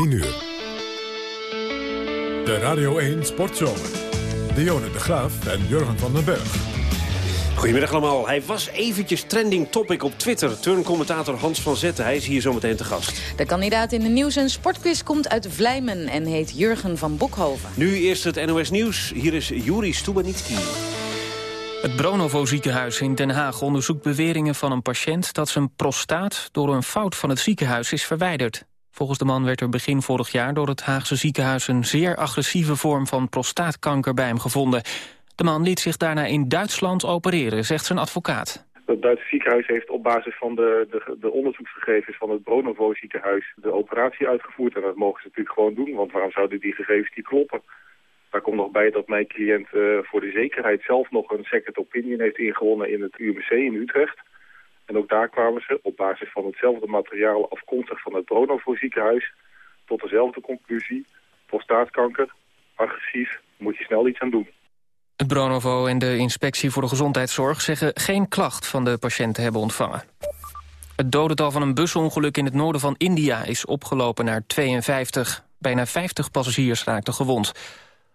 1 uur. De Radio 1 Sportzomer. Dionne de Graaf en Jurgen van den Berg. Goedemiddag allemaal. Hij was eventjes trending topic op Twitter. Turncommentator Hans van Zetten, hij is hier zometeen te gast. De kandidaat in de nieuws- en sportquiz komt uit Vlijmen en heet Jurgen van Bokhoven. Nu eerst het NOS Nieuws. Hier is Juri Stubenitski. Het Bronovo ziekenhuis in Den Haag onderzoekt beweringen van een patiënt... dat zijn prostaat door een fout van het ziekenhuis is verwijderd. Volgens de man werd er begin vorig jaar door het Haagse ziekenhuis... een zeer agressieve vorm van prostaatkanker bij hem gevonden. De man liet zich daarna in Duitsland opereren, zegt zijn advocaat. Het Duitse ziekenhuis heeft op basis van de, de, de onderzoeksgegevens van het Bronovo ziekenhuis de operatie uitgevoerd. En dat mogen ze natuurlijk gewoon doen, want waarom zouden die gegevens niet kloppen? Daar komt nog bij dat mijn cliënt uh, voor de zekerheid zelf nog een second opinion heeft ingewonnen in het UMC in Utrecht. En ook daar kwamen ze op basis van hetzelfde materiaal afkomstig van het Bronovo ziekenhuis tot dezelfde conclusie. Prostaatkanker, agressief, moet je snel iets aan doen. Het Bronovo en de Inspectie voor de Gezondheidszorg zeggen geen klacht van de patiënt te hebben ontvangen. Het dodental van een busongeluk in het noorden van India is opgelopen naar 52. Bijna 50 passagiers raakten gewond.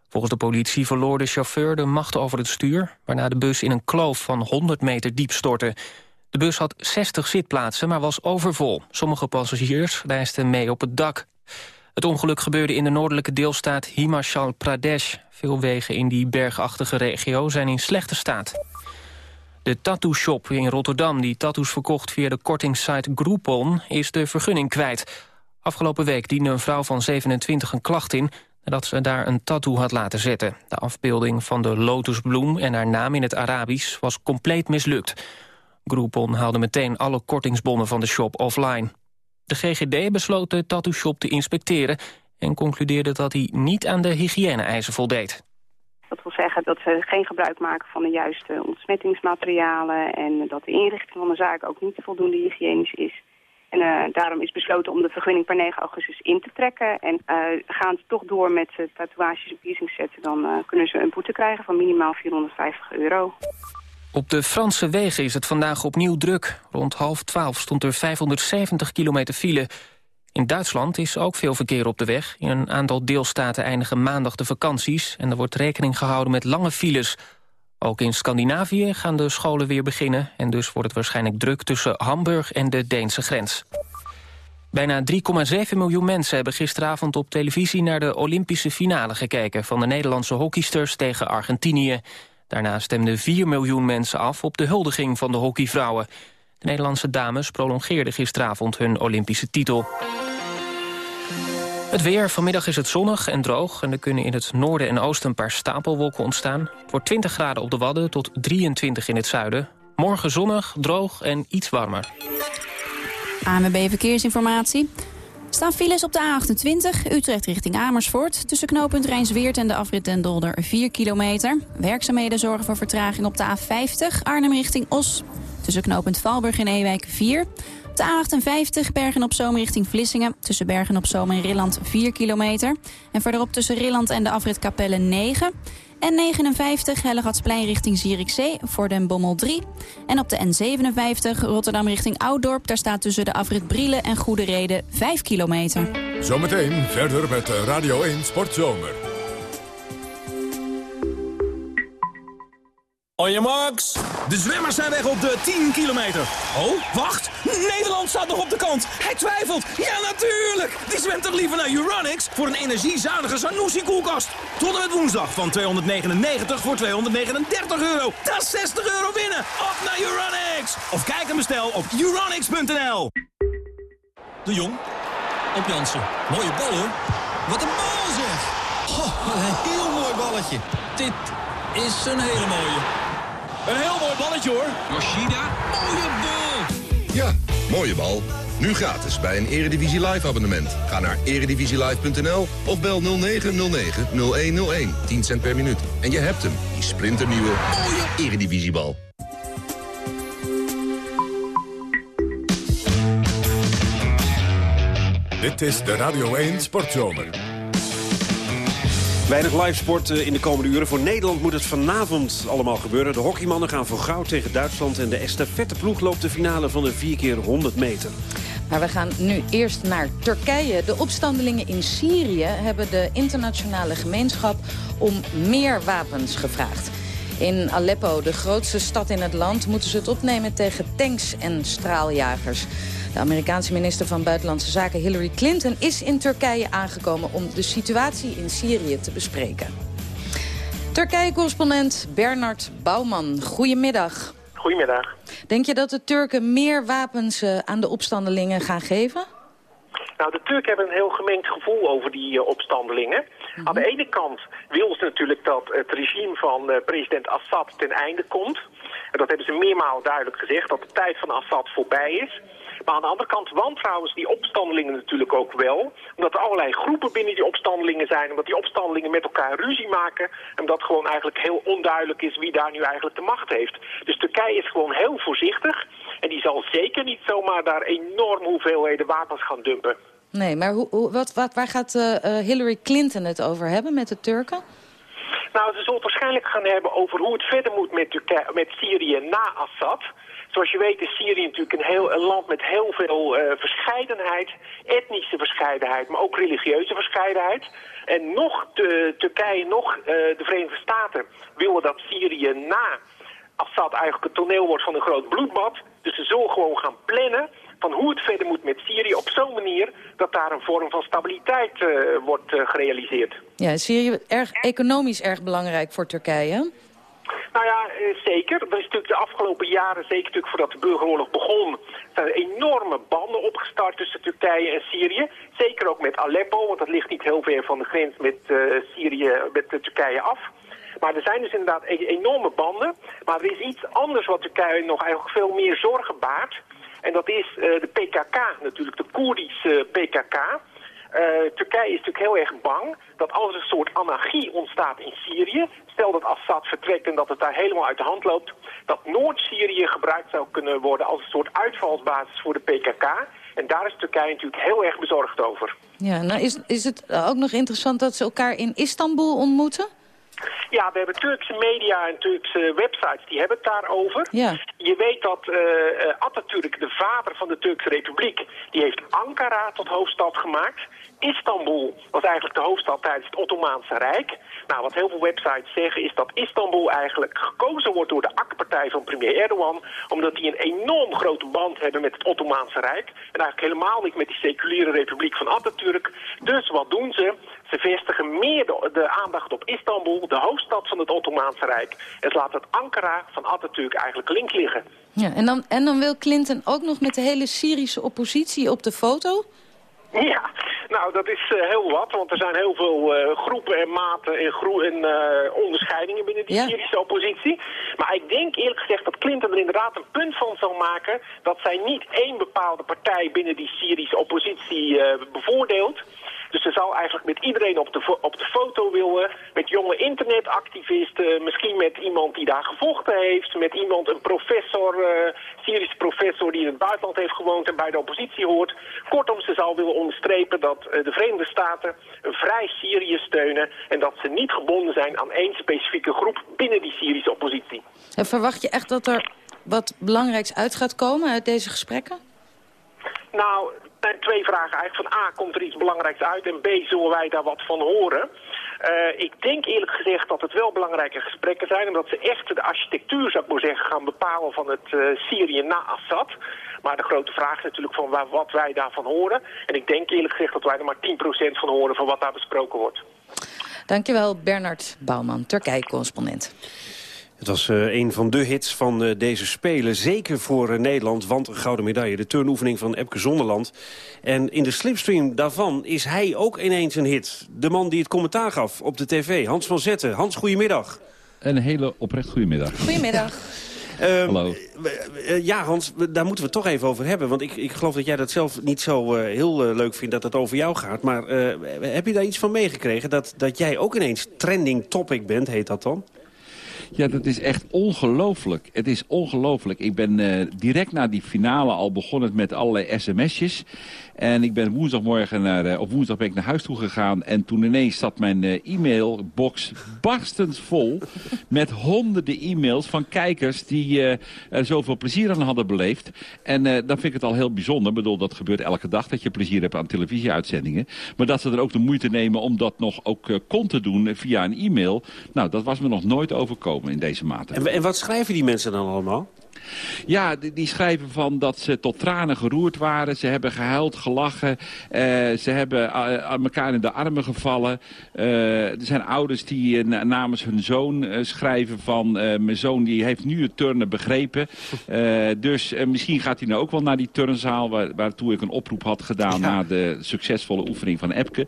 Volgens de politie verloor de chauffeur de macht over het stuur... waarna de bus in een kloof van 100 meter diep stortte. De bus had 60 zitplaatsen, maar was overvol. Sommige passagiers reisden mee op het dak. Het ongeluk gebeurde in de noordelijke deelstaat Himachal Pradesh. Veel wegen in die bergachtige regio zijn in slechte staat. De tattoo-shop in Rotterdam, die tattoos verkocht via de kortingssite Groupon... is de vergunning kwijt. Afgelopen week diende een vrouw van 27 een klacht in... nadat ze daar een tattoo had laten zetten. De afbeelding van de lotusbloem en haar naam in het Arabisch was compleet mislukt. Groupon haalde meteen alle kortingsbonnen van de shop offline. De GGD besloot de tattoo-shop te inspecteren... en concludeerde dat hij niet aan de hygiëne-eisen voldeed. Dat wil zeggen dat ze geen gebruik maken van de juiste ontsmettingsmaterialen... en dat de inrichting van de zaak ook niet voldoende hygiënisch is. En uh, daarom is besloten om de vergunning per 9 augustus in te trekken. En uh, gaan ze toch door met uh, tatoeages en piercings zetten... dan kunnen ze een boete krijgen van minimaal 450 euro. Op de Franse wegen is het vandaag opnieuw druk. Rond half twaalf stond er 570 kilometer file. In Duitsland is ook veel verkeer op de weg. In een aantal deelstaten eindigen maandag de vakanties... en er wordt rekening gehouden met lange files. Ook in Scandinavië gaan de scholen weer beginnen... en dus wordt het waarschijnlijk druk tussen Hamburg en de Deense grens. Bijna 3,7 miljoen mensen hebben gisteravond op televisie... naar de Olympische finale gekeken van de Nederlandse hockeysters tegen Argentinië. Daarna stemden 4 miljoen mensen af op de huldiging van de hockeyvrouwen. De Nederlandse dames prolongeerden gisteravond hun Olympische titel. Het weer. Vanmiddag is het zonnig en droog... en er kunnen in het noorden en oosten een paar stapelwolken ontstaan. Wordt 20 graden op de Wadden tot 23 in het zuiden. Morgen zonnig, droog en iets warmer. ANWB Verkeersinformatie. Staan files op de A28, Utrecht richting Amersfoort. Tussen knooppunt Rijnsweert en de afrit Den Dolder 4 kilometer. Werkzaamheden zorgen voor vertraging op de A50, Arnhem richting Os. Tussen knooppunt Valburg en Ewijk 4. De A58 Bergen op Zoom richting Vlissingen. Tussen Bergen op Zoom en Rilland 4 kilometer. En verderop tussen Rilland en de afrit Capelle 9. En 59 Hellegatsplein richting Zierikzee voor Den Bommel 3. En op de N57 Rotterdam richting Ouddorp. Daar staat tussen de afrit Brielen en Goede Reden 5 kilometer. Zometeen verder met Radio 1 Sportzomer. On your marks. De zwemmers zijn weg op de 10 kilometer. Oh, wacht. Nederland staat nog op de kant. Hij twijfelt. Ja, natuurlijk. Die zwemt toch liever naar Uranix voor een energiezuinige Sanusi-koelkast. Tot en met woensdag van 299 voor 239 euro. Dat is 60 euro winnen. Op naar Uranix. Of kijk en bestel op uranix.nl. De Jong. Op Jansen. Mooie bal hoor. Wat een bal zeg. Oh, een heel mooi balletje. Dit is een hele mooie. Een heel mooi balletje hoor. Yoshida, mooie bal. Ja, mooie bal. Nu gratis bij een Eredivisie Live abonnement. Ga naar eredivisielive.nl of bel 0909-0101. 10 cent per minuut. En je hebt hem, die splinternieuwe mooie Eredivisiebal. Dit is de Radio 1 Sportzomer. Weinig live sport in de komende uren. Voor Nederland moet het vanavond allemaal gebeuren. De hockeymannen gaan voor goud tegen Duitsland... en de estafetteploeg loopt de finale van de 4 keer 100 meter. Maar we gaan nu eerst naar Turkije. De opstandelingen in Syrië hebben de internationale gemeenschap om meer wapens gevraagd. In Aleppo, de grootste stad in het land, moeten ze het opnemen tegen tanks en straaljagers. De Amerikaanse minister van Buitenlandse Zaken Hillary Clinton is in Turkije aangekomen om de situatie in Syrië te bespreken. Turkije-correspondent Bernard Bouwman, goedemiddag. Goedemiddag. Denk je dat de Turken meer wapens uh, aan de opstandelingen gaan geven? Nou, de Turken hebben een heel gemengd gevoel over die uh, opstandelingen. Mm -hmm. Aan de ene kant wil ze natuurlijk dat het regime van uh, president Assad ten einde komt. En dat hebben ze meermaal duidelijk gezegd, dat de tijd van Assad voorbij is. Maar aan de andere kant wantrouwen ze die opstandelingen natuurlijk ook wel. Omdat er allerlei groepen binnen die opstandelingen zijn. Omdat die opstandelingen met elkaar ruzie maken. En omdat gewoon eigenlijk heel onduidelijk is wie daar nu eigenlijk de macht heeft. Dus Turkije is gewoon heel voorzichtig. En die zal zeker niet zomaar daar enorm hoeveelheden wapens gaan dumpen. Nee, maar hoe, hoe, wat, wat, waar gaat uh, Hillary Clinton het over hebben met de Turken? Nou, ze zal het waarschijnlijk gaan hebben over hoe het verder moet met, Turkije, met Syrië na Assad. Zoals je weet is Syrië natuurlijk een, heel, een land met heel veel uh, verscheidenheid. Etnische verscheidenheid, maar ook religieuze verscheidenheid. En nog de, Turkije, nog uh, de Verenigde Staten willen dat Syrië na Assad eigenlijk het toneel wordt van een groot bloedbad. Dus ze zullen gewoon gaan plannen van hoe het verder moet met Syrië op zo'n manier dat daar een vorm van stabiliteit uh, wordt gerealiseerd. Ja, Syrië erg economisch erg belangrijk voor Turkije. Nou ja, zeker. Er is natuurlijk de afgelopen jaren, zeker natuurlijk voordat de burgeroorlog begon, zijn er enorme banden opgestart tussen Turkije en Syrië. Zeker ook met Aleppo, want dat ligt niet heel ver van de grens met uh, Syrië, met uh, Turkije af. Maar er zijn dus inderdaad e enorme banden. Maar er is iets anders wat Turkije nog eigenlijk veel meer zorgen baart. En dat is de PKK natuurlijk, de Koerdische PKK. Uh, Turkije is natuurlijk heel erg bang dat als er een soort anarchie ontstaat in Syrië... stel dat Assad vertrekt en dat het daar helemaal uit de hand loopt... dat Noord-Syrië gebruikt zou kunnen worden als een soort uitvalsbasis voor de PKK... En daar is Turkije natuurlijk heel erg bezorgd over. Ja, nou is, is het ook nog interessant dat ze elkaar in Istanbul ontmoeten? Ja, we hebben Turkse media en Turkse websites, die hebben het daarover. Ja. Je weet dat uh, Atatürk, de vader van de Turkse Republiek, die heeft Ankara tot hoofdstad gemaakt. Istanbul was eigenlijk de hoofdstad tijdens het Ottomaanse Rijk. Nou, wat heel veel websites zeggen is dat Istanbul eigenlijk gekozen wordt door de AK-partij van premier Erdogan, omdat die een enorm grote band hebben met het Ottomaanse Rijk. En eigenlijk helemaal niet met die seculiere republiek van Atatürk. Dus wat doen ze? Ze vestigen meer de, de, aandacht op Istanbul, de hoofdstad van het Ottomaanse Rijk. En ze laten het Ankara van Atatürk eigenlijk link liggen. Ja, en dan, en dan wil Clinton ook nog met de hele Syrische oppositie op de foto? Ja, nou dat is uh, heel wat, want er zijn heel veel uh, groepen en maten en, gro en uh, onderscheidingen binnen die ja. Syrische oppositie. Maar ik denk eerlijk gezegd dat Clinton er inderdaad een punt van zal maken dat zij niet één bepaalde partij binnen die Syrische oppositie bevoordeelt. Dus ze zou eigenlijk met iedereen op de, op de foto willen, met jonge internetactivisten, misschien met iemand die daar gevochten heeft, met iemand, een professor, uh, Syrische professor die in het buitenland heeft gewoond en bij de oppositie hoort. Kortom, ze zou willen onderstrepen dat uh, de Verenigde Staten een vrij Syrië steunen en dat ze niet gebonden zijn aan één specifieke groep binnen die Syrische oppositie. En verwacht je echt dat er wat belangrijks uit gaat komen uit deze gesprekken? Nou, zijn twee vragen eigenlijk. Van A, komt er iets belangrijks uit en B, zullen wij daar wat van horen? Uh, ik denk eerlijk gezegd dat het wel belangrijke gesprekken zijn... omdat ze echt de architectuur, zou ik maar zeggen, gaan bepalen van het uh, Syrië na Assad. Maar de grote vraag is natuurlijk van waar, wat wij daarvan horen. En ik denk eerlijk gezegd dat wij er maar 10% van horen van wat daar besproken wordt. Dankjewel Bernard Bouwman, Turkije-correspondent. Het was uh, een van de hits van uh, deze Spelen. Zeker voor uh, Nederland, want een gouden medaille. De turnoefening van Epke Zonderland. En in de slipstream daarvan is hij ook ineens een hit. De man die het commentaar gaf op de tv, Hans van Zetten. Hans, goedemiddag. Een hele oprecht goedemiddag. Goedemiddag. Um, Hallo. ja, Hans, daar moeten we het toch even over hebben. Want ik, ik geloof dat jij dat zelf niet zo heel leuk vindt dat het over jou gaat. Maar heb je daar iets van meegekregen? Dat, dat jij ook ineens trending topic bent, heet dat dan? Ja, dat is echt ongelooflijk. Het is ongelooflijk. Ik ben uh, direct na die finale al begonnen met allerlei sms'jes. En ik ben woensdagmorgen naar, uh, op woensdag ben ik naar huis toe gegaan. En toen ineens zat mijn uh, e-mailbox barstens vol met honderden e-mails van kijkers die uh, er zoveel plezier aan hadden beleefd. En dan vind ik het al heel bijzonder. Ik bedoel, dat gebeurt elke dag dat je plezier hebt aan televisieuitzendingen. Maar dat ze er ook de moeite nemen om dat nog ook kon te doen via een e-mail. Nou, dat was me nog nooit overkomen in deze mate. En, en wat schrijven die mensen dan allemaal? Ja, die, die, schrijven van dat ze tot tranen geroerd waren. Ze hebben gehuild, gelachen. Uh, ze hebben aan elkaar in de armen gevallen. Uh, er zijn ouders die namens hun zoon schrijven van... mijn zoon die heeft nu het turnen begrepen. dus misschien gaat hij nou ook wel naar die turnzaal... Waar, waartoe ik een oproep had gedaan ja. na de succesvolle oefening van Epke.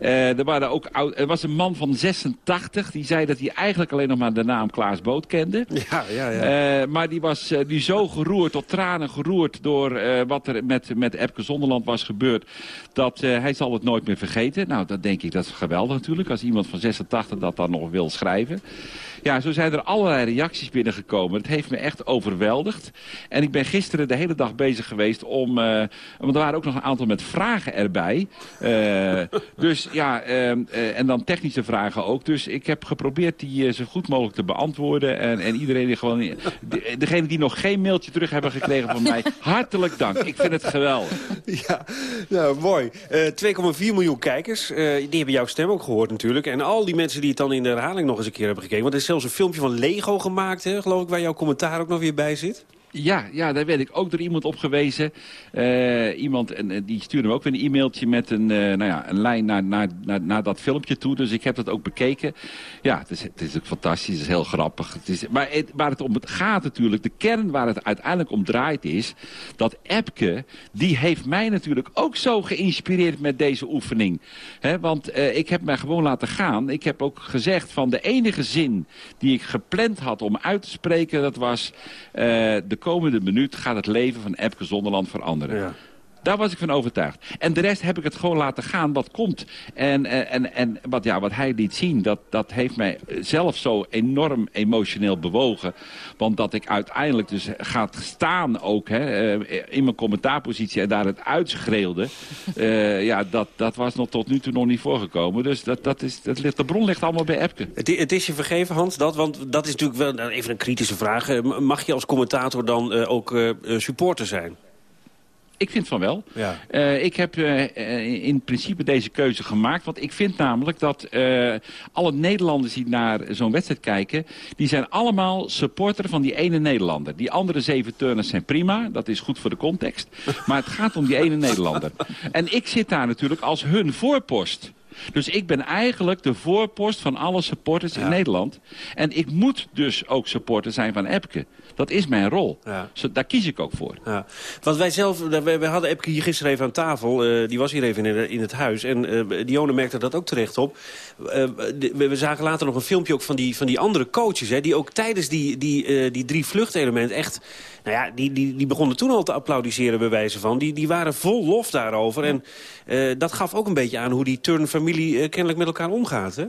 er, waren ook er was een man van 86 die zei dat hij eigenlijk alleen nog maar de naam Klaas Boot kende. Ja, ja, ja. maar die was uh, die zo geroerd, tot tranen geroerd... door uh, wat er met, met Epke Zonderland was gebeurd... dat uh, hij zal het nooit meer vergeten. Nou, dat denk ik, dat is geweldig natuurlijk... als iemand van 86 dat dan nog wil schrijven. Ja, zo zijn er allerlei reacties binnengekomen. Het heeft me echt overweldigd. En ik ben gisteren de hele dag bezig geweest om... want er waren ook nog een aantal met vragen erbij. dus ja, en dan technische vragen ook. Dus ik heb geprobeerd die zo goed mogelijk te beantwoorden. En, en iedereen die gewoon... degene die nog geen mailtje terug hebben gekregen van mij. Hartelijk dank. Ik vind het geweldig. Ja, nou, mooi. Uh, 2,4 miljoen kijkers. Die hebben jouw stem ook gehoord natuurlijk. En al die mensen die het dan in de herhaling nog eens een keer hebben gekeken. Want is zelfs een filmpje van Lego gemaakt, hè, geloof ik, waar jouw commentaar ook nog weer bij zit. Ja, ja, daar werd ik ook door iemand op gewezen. Uh, iemand, en, die stuurde me ook weer een e-mailtje met een, uh, nou ja, een lijn naar, naar, naar, naar, dat filmpje toe. Dus ik heb dat ook bekeken. Ja, het is, het is ook fantastisch, het is heel grappig. Het is, maar het, waar het om gaat natuurlijk, de kern waar het uiteindelijk om draait is... dat Epke, die heeft mij natuurlijk ook zo geïnspireerd met deze oefening. Want ik heb mij gewoon laten gaan. Ik heb ook gezegd van de enige zin die ik gepland had om uit te spreken... dat was de komende minuut gaat het leven van Epke Zonderland veranderen. Daar was ik van overtuigd. En de rest heb ik het gewoon laten gaan wat komt. En, en, en wat, ja, wat hij liet zien, dat, dat heeft mij zelf zo enorm emotioneel bewogen. Want dat ik uiteindelijk dus gaat staan ook hè, in mijn commentaarpositie en daar het uitschreeuwde. uh, ja, dat, dat was nog tot nu toe nog niet voorgekomen. Dus dat, dat is, dat ligt, de bron ligt allemaal bij Epke. Het, het is je vergeven, Hans, dat, want dat is natuurlijk wel nou, even een kritische vraag. Mag je als commentator dan uh, ook uh, supporter zijn? Ik vind van wel. Ja. Uh, ik heb uh, in principe deze keuze gemaakt. Want ik vind namelijk dat uh, alle Nederlanders die naar zo'n wedstrijd kijken... die zijn allemaal supporter van die ene Nederlander. Die andere zeven turners zijn prima. Dat is goed voor de context. Maar het gaat om die ene Nederlander. En ik zit daar natuurlijk als hun voorpost. Dus ik ben eigenlijk de voorpost van alle supporters ja. in Nederland. En ik moet dus ook supporter zijn van Epke. Dat is mijn rol. Ja. Zo, daar kies ik ook voor. Ja. Want wij zelf, we, hadden Epke hier gisteren even aan tafel. Uh, die was hier even in, in het huis. En uh, Dione merkte dat ook terecht op. Uh, we, we, zagen later nog een filmpje ook van die, van die andere coaches. Hè, die ook tijdens die, die, die drie vluchtelementen echt... Nou ja, die, die, die begonnen toen al te applaudisseren bij wijze van. Die, die waren vol lof daarover. En dat gaf ook een beetje aan hoe die turnfamilie kennelijk met elkaar omgaat. Hè?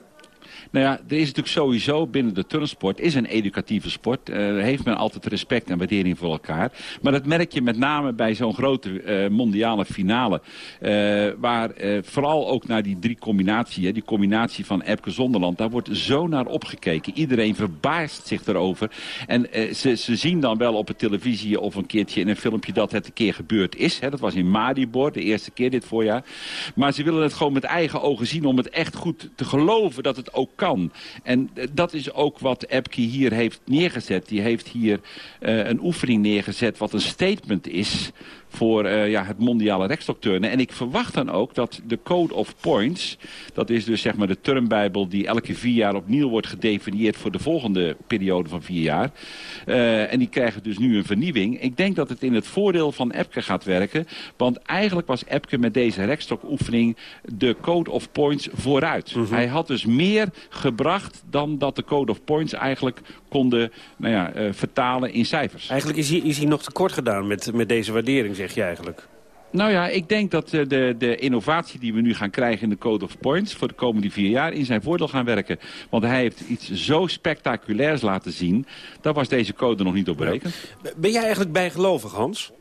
Nou ja, er is natuurlijk sowieso binnen de turnsport is een educatieve sport. Uh, heeft men altijd respect en waardering voor elkaar. Maar dat merk je met name bij zo'n grote uh, mondiale finale. Uh, waar vooral ook naar die drie combinatie, hè, die combinatie van Epke Zonderland, daar wordt zo naar opgekeken. Iedereen verbaast zich erover. En ze, ze zien dan wel op de televisie of een keertje in een filmpje dat het een keer gebeurd is. Hè. Dat was in Maribor, de eerste keer dit voorjaar. Maar ze willen het gewoon met eigen ogen zien om het echt goed te geloven dat het ook kan. En dat is ook wat Epke hier heeft neergezet. Die heeft hier uh, een oefening neergezet wat een statement is voor uh, ja, het mondiale rekstokturnen. En ik verwacht dan ook dat de Code of Points... dat is dus zeg maar de turnbijbel die elke vier jaar opnieuw wordt gedefinieerd... voor de volgende periode van vier jaar. Uh, en die krijgen dus nu een vernieuwing. Ik denk dat het in het voordeel van Epke gaat werken. Want eigenlijk was Epke met deze rekstokoefening de Code of Points vooruit. Mm -hmm. Hij had dus meer gebracht dan dat de Code of Points eigenlijk konden nou ja, uh, vertalen in cijfers. Eigenlijk is hij, is hij nog tekort gedaan met, met deze waardering, zeg je eigenlijk? Nou ja, ik denk dat de, de innovatie die we nu gaan krijgen in de Code of Points... voor de komende vier jaar in zijn voordeel gaan werken. Want hij heeft iets zo spectaculairs laten zien... daar was deze code nog niet op berekend. Ben jij eigenlijk bijgelovig, Hans?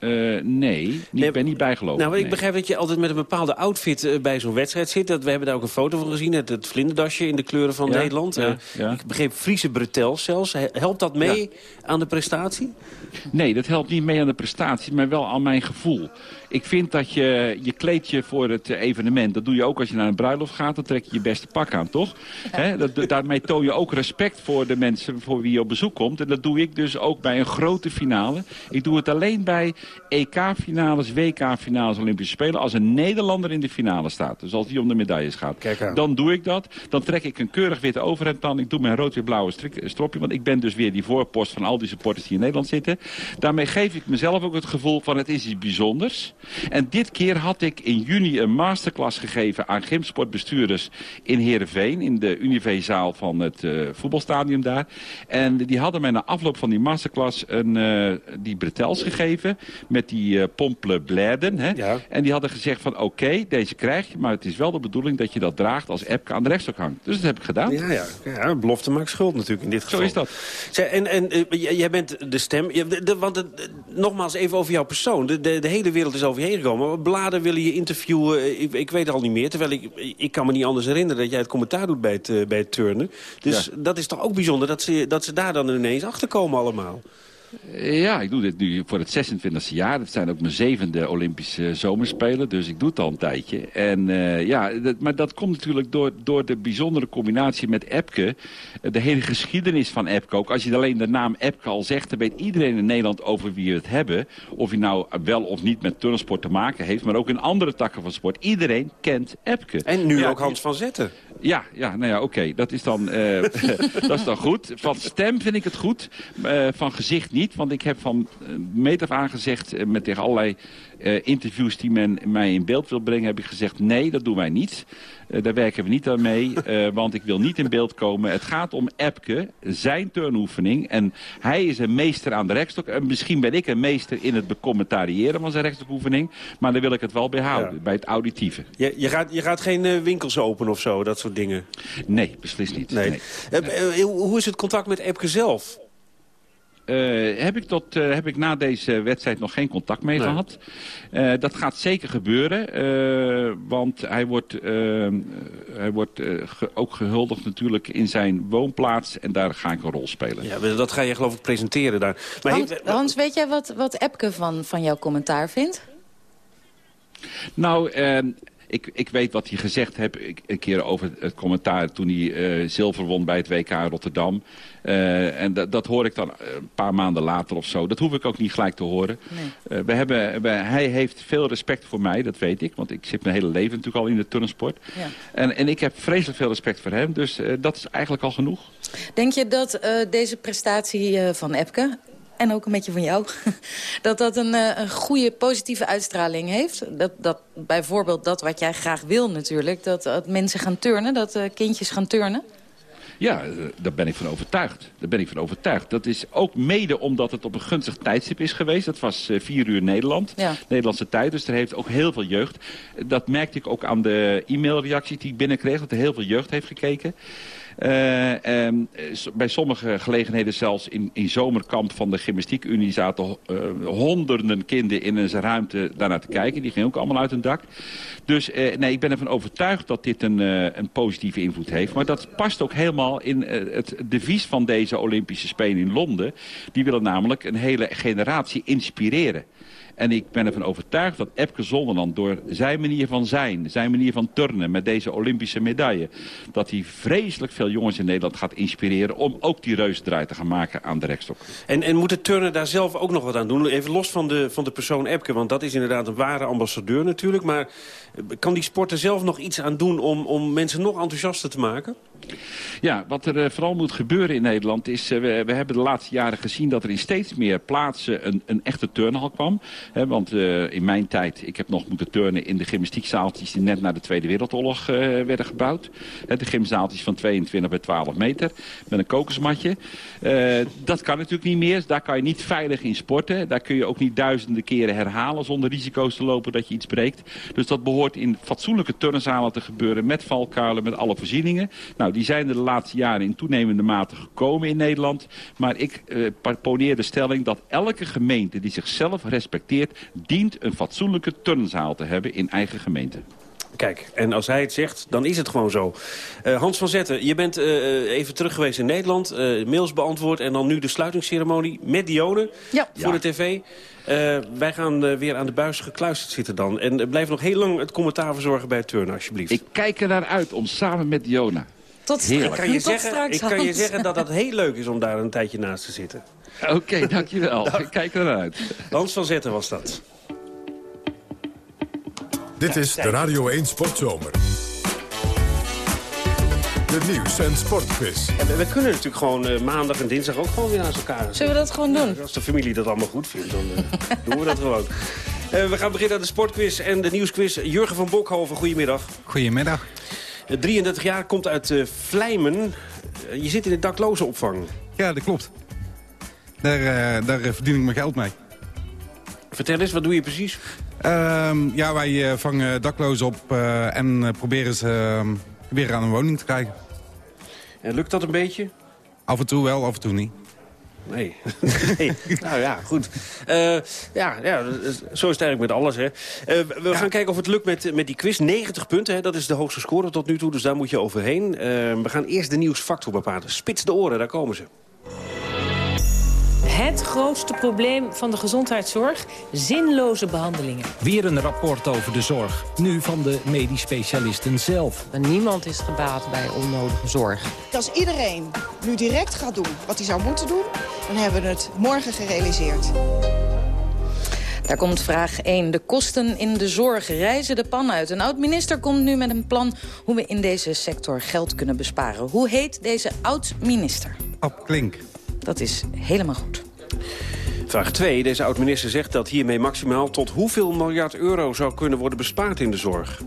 Uh, nee, ik ben niet bijgelopen. Nou, ik nee. begrijp dat je altijd met een bepaalde outfit uh, bij zo'n wedstrijd zit. Dat, we hebben daar ook een foto van gezien, het, het vlinderdasje in de kleuren van ja, Nederland. Ja, uh, ik begreep Friese bretels zelfs. Helpt dat mee aan de prestatie? Nee, dat helpt niet mee aan de prestatie, maar wel aan mijn gevoel. Ik vind dat je je kleed je voor het evenement. Dat doe je ook als je naar een bruiloft gaat. Dan trek je je beste pak aan, toch? He, dat, daarmee toon je ook respect voor de mensen voor wie je op bezoek komt. En dat doe ik dus ook bij een grote finale. Ik doe het alleen bij EK-finales, WK-finales, Olympische Spelen... als een Nederlander in de finale staat. Dus als die om de medailles gaat. Dan doe ik dat. Dan trek ik een keurig witte overhemd aan. Ik doe mijn rood-wit-blauwe stropje. Want ik ben dus weer die voorpost van al die supporters die in Nederland zitten. Daarmee geef ik mezelf ook het gevoel van het is iets bijzonders. En dit keer had ik in juni een masterclass gegeven aan gymsportbestuurders in Heerenveen. In de Univezaal van het uh, voetbalstadion daar. En die hadden mij na afloop van die masterclass een, uh, die bretels gegeven. Met die uh, pomple bladen. Hè? Ja. En die hadden gezegd van oké, okay, deze krijg je. Maar het is wel de bedoeling dat je dat draagt als Epke aan de rechtstok hangt. Dus dat heb ik gedaan. Ja, ja. ja belofte maakt schuld natuurlijk in dit geval. Zo is dat. Zij, en en jij bent de stem. De, de, want nogmaals even over jouw persoon. De, de, de hele wereld is over je heen gekomen. Bladen willen je interviewen. Ik, ik weet al niet meer. Terwijl ik, ik kan me niet anders herinneren dat jij het commentaar doet bij het, uh, bij het turnen. Dus Ja. dat is toch ook bijzonder dat ze, dat ze daar dan ineens achter komen allemaal. Ja, ik doe dit nu voor het 26e jaar. Het zijn ook mijn zevende Olympische zomerspelen. Dus ik doe het al een tijdje. En, uh, ja, dat, maar dat komt natuurlijk door, door de bijzondere combinatie met Epke. De hele geschiedenis van Epke ook. Als je alleen de naam Epke al zegt... dan weet iedereen in Nederland over wie we het hebben. Of hij nou wel of niet met turnsport te maken heeft. Maar ook in andere takken van sport. Iedereen kent Epke. En nu ja, ook Hans van Zetten. Ja, ja nou ja, oké. Okay. Dat, is dan, uh, dat is dan goed. Van stem vind ik het goed. Uh, van gezicht niet. Want ik heb van meet af aan gezegd... Uh, met tegen allerlei interviews die men mij in beeld wil brengen... heb ik gezegd, nee, dat doen wij niet. daar werken we niet aan mee. want ik wil niet in beeld komen. Het gaat om Epke, zijn turnoefening. En hij is een meester aan de rekstok. En misschien ben ik een meester in het becommentariëren van zijn rekstokoefening. Maar daar wil ik het wel bij houden. Ja. Bij het auditieve. Je, je, gaat, je gaat geen winkels openen of zo, dat soort dingen? Nee, beslist niet. Nee. nee. nee. hoe is het contact met Epke zelf? Uh, heb, ik tot, uh, heb ik na deze wedstrijd nog geen contact mee nee. gehad. Uh, dat gaat zeker gebeuren. want hij wordt, hij wordt ge ook gehuldigd natuurlijk in zijn woonplaats. En daar ga ik een rol spelen. Ja, dat ga je geloof ik presenteren daar. Maar Hans, Hans weet jij wat, wat Epke van, van jouw commentaar vindt? Nou... Ik, ik, weet wat hij gezegd heeft een keer over het commentaar toen hij uh, zilver won bij het WK Rotterdam. Uh, en dat, dat hoor ik dan een paar maanden later of zo. Dat hoef ik ook niet gelijk te horen. Nee. Uh, we hebben, we, hij heeft veel respect voor mij, dat weet ik. Want ik zit mijn hele leven natuurlijk al in de turnsport. Ja. En, en ik heb vreselijk veel respect voor hem. Dus dat is eigenlijk al genoeg. Denk je dat deze prestatie van Epke en ook een beetje van jou, dat dat een, een goede positieve uitstraling heeft. Dat, dat bijvoorbeeld dat wat jij graag wil natuurlijk, dat, dat mensen gaan turnen, dat uh, kindjes gaan turnen. Ja, daar ben ik van overtuigd. Daar ben ik van overtuigd. Dat is ook mede omdat het op een gunstig tijdstip is geweest. Dat was vier uur Nederland, ja. Nederlandse tijd. Dus er heeft ook heel veel jeugd. Dat merkte ik ook aan de e-mailreactie die ik binnenkreeg. Dat er heel veel jeugd heeft gekeken. Uh, um, bij sommige gelegenheden zelfs in, in zomerkamp van de Gymnastiekunie zaten uh, honderden kinderen in een ruimte daarnaar te kijken. Die gingen ook allemaal uit hun dak. Dus nee, ik ben ervan overtuigd dat dit een, een positieve invloed heeft. Maar dat past ook helemaal in het devies van deze Olympische Spelen in Londen. Die willen namelijk een hele generatie inspireren. En ik ben ervan overtuigd dat Epke Zonderland door zijn manier van zijn... zijn manier van turnen met deze Olympische medaille... dat hij vreselijk veel jongens in Nederland gaat inspireren... om ook die reusdraai te gaan maken aan de rekstok. En, en moet de turner daar zelf ook nog wat aan doen? Even los van de, van de persoon Epke, want dat is inderdaad een ware ambassadeur natuurlijk. Maar kan die sporter zelf nog iets aan doen om, om mensen nog enthousiaster te maken? Ja, wat er uh, vooral moet gebeuren in Nederland is... Uh, we, hebben de laatste jaren gezien dat er in steeds meer plaatsen een, een echte turnhal kwam. Want uh, in mijn tijd, ik heb nog moeten turnen in de gymnastiekzaaltjes... die net na de Tweede Wereldoorlog werden gebouwd. De gymzaaltjes van 22 bij 12 meter met een kokosmatje. dat kan natuurlijk niet meer. Daar kan je niet veilig in sporten. Daar kun je ook niet duizenden keren herhalen zonder risico's te lopen dat je iets breekt. Dus dat behoort in fatsoenlijke turnzalen te gebeuren met valkuilen, met alle voorzieningen. Nou, die zijn er de laatste jaren in toenemende mate gekomen in Nederland. Maar ik uh, poneer de stelling dat elke gemeente die zichzelf respecteert... dient een fatsoenlijke turnzaal te hebben in eigen gemeente. Kijk, en als hij het zegt, dan is het gewoon zo. Uh, Hans van Zetten, je bent uh, even terug geweest in Nederland. Uh, mails beantwoord en dan nu de sluitingsceremonie met Dione ja. voor de tv. wij gaan weer aan de buis gekluisterd zitten dan. En blijf nog heel lang het commentaar verzorgen bij het turnen, alsjeblieft. Ik kijk er naar uit om samen met Diona. Tot straks. Ik kan je, zeggen, straks, ik kan je zeggen dat het heel leuk is om daar een tijdje naast te zitten. Oké, okay, dankjewel. Ik kijk er naar uit. Hans van Zetten was dat. Dit is de Radio 1 Sportzomer. De nieuws- en sportquiz. En we, we kunnen natuurlijk gewoon uh, maandag en dinsdag ook gewoon weer naast elkaar. Zullen we dat gewoon doen? Als de familie dat allemaal goed vindt, dan uh, doen we dat gewoon. Uh, we gaan beginnen aan de sportquiz en de nieuwsquiz. Jurgen van Bokhoven, goedemiddag. Goedemiddag. 33 jaar, komt uit Vlijmen. je zit in de dakloze opvang. Ja, dat klopt. Daar, daar verdien ik mijn geld mee. Vertel eens, wat doe je precies? Uh, ja, wij vangen daklozen op en proberen ze weer aan een woning te krijgen. En lukt dat een beetje? Af en toe wel, af en toe niet. Nee. nee. nou ja, goed. ja, ja, zo is het eigenlijk met alles. Hè. we ja. gaan kijken of het lukt met, met die quiz. 90 punten, hè. dat is de hoogste score tot nu toe, dus daar moet je overheen. we gaan eerst de nieuwsfactor bepalen. Spits de oren, daar komen ze. Het grootste probleem van de gezondheidszorg? Zinloze behandelingen. Weer een rapport over de zorg. Nu van de medisch specialisten zelf. En niemand is gebaat bij onnodige zorg. Als iedereen nu direct gaat doen wat hij zou moeten doen... dan hebben we het morgen gerealiseerd. Daar komt vraag 1. De kosten in de zorg reizen de pan uit. Een oud-minister komt nu met een plan hoe we in deze sector geld kunnen besparen. Hoe heet deze oud-minister? Ab Klink. Dat is helemaal goed. Vraag 2. Deze oud-minister zegt dat hiermee maximaal tot hoeveel miljard euro zou kunnen worden bespaard in de zorg?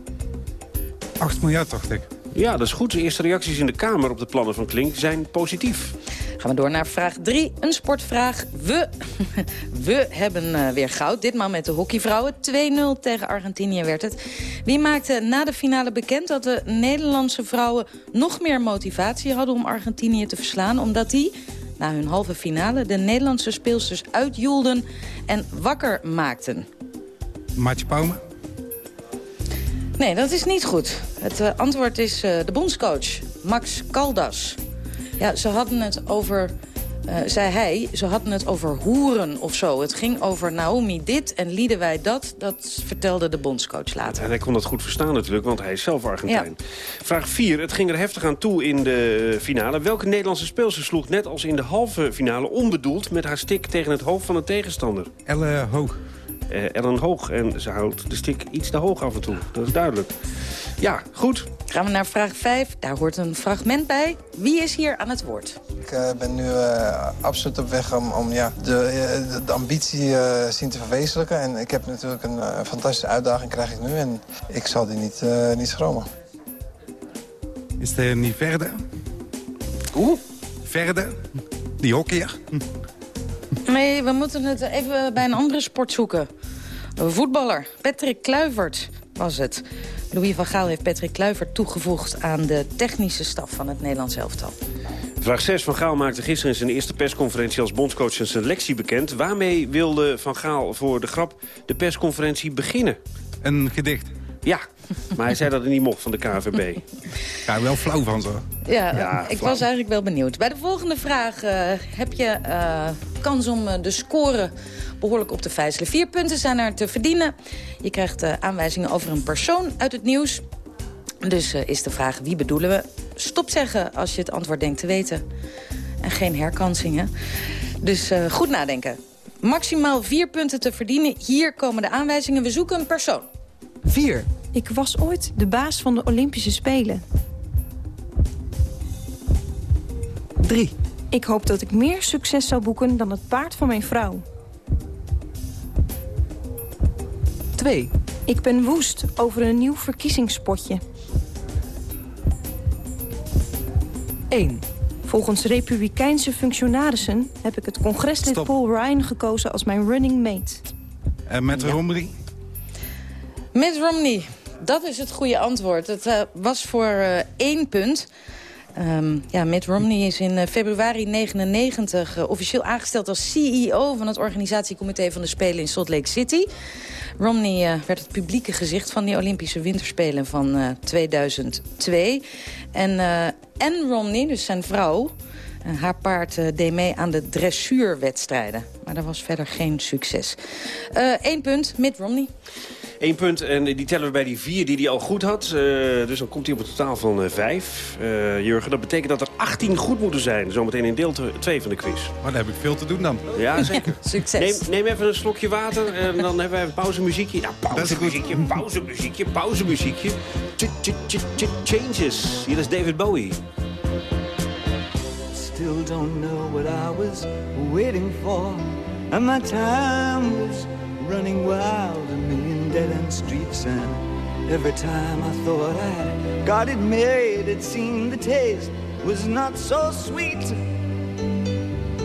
8 miljard, dacht ik. Ja, dat is goed. De eerste reacties in de Kamer op de plannen van Klink zijn positief. Gaan we door naar vraag 3. Een sportvraag. We, we hebben uh, weer goud. Ditmaal met de hockeyvrouwen. 2-0 tegen Argentinië werd het. Wie maakte na de finale bekend dat de Nederlandse vrouwen... nog meer motivatie hadden om Argentinië te verslaan... omdat die na hun halve finale de Nederlandse speelsters uitjoelden en wakker maakten? Maatje Pauwme? Nee, dat is niet goed. Het uh, antwoord is uh, de bondscoach, Max Caldas. Ja, ze hadden het over, uh, zei hij, ze hadden het over hoeren of zo. Het ging over Naomi dit en wij dat. Dat vertelde de bondscoach later. En hij kon dat goed verstaan natuurlijk, want hij is zelf Argentijn. Ja. Vraag 4. Het ging er heftig aan toe in de finale. Welke Nederlandse speelster sloeg net als in de halve finale onbedoeld... met haar stick tegen het hoofd van de tegenstander? Elle Hoog. Uh, Ellen Hoog. En ze houdt de stick iets te hoog af en toe. Dat is duidelijk. Ja, goed. Gaan we naar vraag 5. Daar hoort een fragment bij. Wie is hier aan het woord? Ik uh, ben nu uh, absoluut op weg om, om ja, de, de, de ambitie zien te verwezenlijken. En ik heb natuurlijk een fantastische uitdaging krijg ik nu. En ik zal die niet, niet schromen. Is het niet verder? Oeh. Verder? Die hockeyer? Nee, we moeten het even bij een andere sport zoeken. Een voetballer, Patrick Kluivert was het. Louis van Gaal heeft Patrick Kluivert toegevoegd... aan de technische staf van het Nederlands elftal. Vraag 6. Van Gaal maakte gisteren in zijn eerste persconferentie als bondscoach zijn selectie bekend. Waarmee wilde Van Gaal voor de grap de persconferentie beginnen? Een gedicht. Ja, maar hij zei dat het niet mocht van de KVB. Ja, wel flauw van zo. Ja, ja ik flauw. was eigenlijk wel benieuwd. Bij de volgende vraag uh, heb je uh, kans om uh, de score behoorlijk op te vijzelen. Vier punten zijn er te verdienen. Je krijgt aanwijzingen over een persoon uit het nieuws. Dus is de vraag wie bedoelen we? Stop zeggen als je het antwoord denkt te weten. En geen herkansingen. Dus goed nadenken. Maximaal vier punten te verdienen. Hier komen de aanwijzingen. We zoeken een persoon. 4. Ik was ooit de baas van de Olympische Spelen. 3. Ik hoop dat ik meer succes zal boeken dan het paard van mijn vrouw. 2. Ik ben woest over een nieuw verkiezingspotje. 1. Volgens republikeinse functionarissen heb ik het congreslid Stop. Paul Ryan gekozen als mijn running mate. Uh, met ja. Romney? Mitt Romney, dat is het goede antwoord. Het uh, was voor uh, één punt. Um, ja, Mitt Romney is in februari 99 officieel aangesteld als CEO... van het organisatiecomité van de Spelen in Salt Lake City. Romney werd het publieke gezicht van die Olympische Winterspelen van 2002. En en Romney, dus zijn vrouw... haar paard deed mee aan de dressuurwedstrijden. Maar dat was verder geen succes. Eén punt, Mitt Romney. Eén punt en die tellen we bij die vier die hij al goed had. Uh, dus dan komt hij op een totaal van uh, vijf. Uh, Jurgen, dat betekent dat er 18 goed moeten zijn. Zometeen in deel 2 van de quiz. Maar dan heb ik veel te doen dan. Ja, zeker. Succes. Neem, neem, even een slokje water en dan hebben we een pauzemuziekje. Ja, pauzemuziekje, pauzemuziekje, pauzemuziekje. Ch -ch -ch Changes. Hier is David Bowie. Still don't know what I was waiting for. And my time was running wild. A million dead-end streets and every time I thought I'd got it made it seemed the taste was not so sweet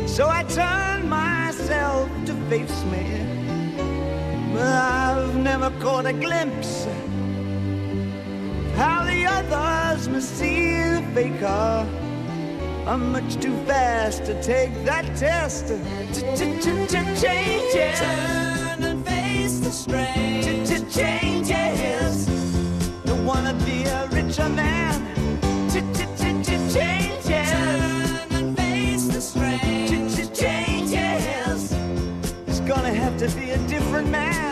so I turned myself to face me but I've never caught a glimpse how the others must see the faker ah, I'm much too fast to take that test. Change it. Turn and face the strain. Changes. Don't wanna be a richer man. Changes. Turn and face the strain. Changes. It's gonna have to be a different man.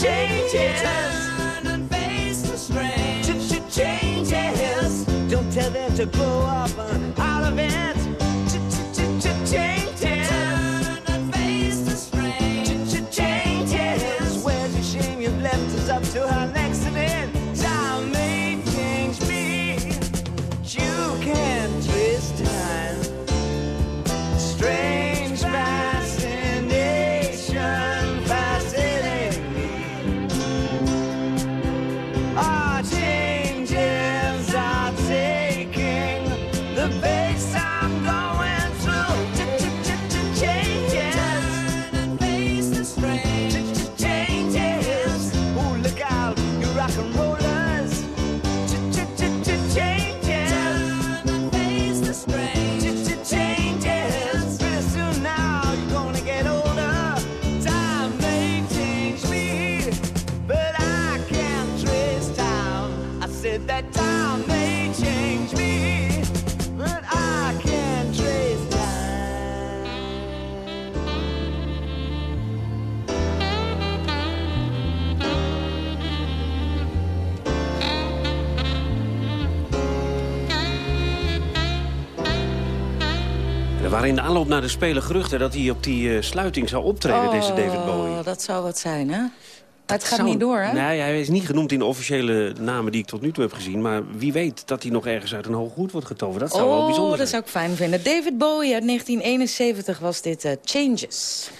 Changes. Turn and face the strain. Changes. Don't tell them to grow up uh, out of it. Changes. Waren in de aanloop naar de Spelen geruchten dat hij op die eh, sluiting zou optreden, deze David Bowie. Oh, dat zou wat zijn, hè? Maar het gaat Zou- niet door, hè? Nee, hij is niet genoemd in de officiële namen die ik tot nu toe heb gezien. Maar wie weet dat hij nog ergens uit een hoog goed wordt getoverd. Dat zou wel oh, bijzonder dat zijn. zou ik fijn vinden. David Bowie uit 1971 was dit eh, Changes.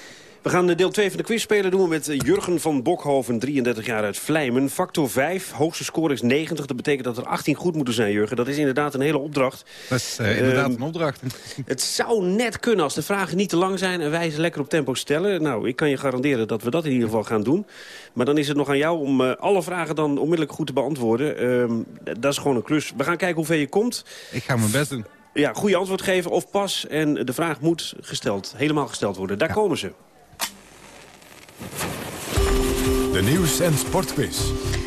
We gaan deel 2 van de quiz spelen. doen we met eh, Jurgen van Bokhoven, 33 jaar uit Vlijmen. Factor 5, hoogste score is 90. Dat betekent dat er 18 goed moeten zijn, Jurgen. Dat is inderdaad een hele opdracht. Dat is eh, inderdaad Ehm, een opdracht. Het zou net kunnen als de vragen niet te lang zijn... en wij ze lekker op tempo stellen. Nou, ik kan je garanderen dat we dat in ieder geval gaan doen. Maar dan is het nog aan jou om eh, alle vragen dan onmiddellijk goed te beantwoorden. Ehm, dat is gewoon een klus. We gaan kijken hoe ver je komt. Ik ga mijn best doen. Ja, goede antwoord geven of pas. En de vraag moet gesteld, helemaal gesteld worden. Daar komen ze. De nieuws- en sportquiz.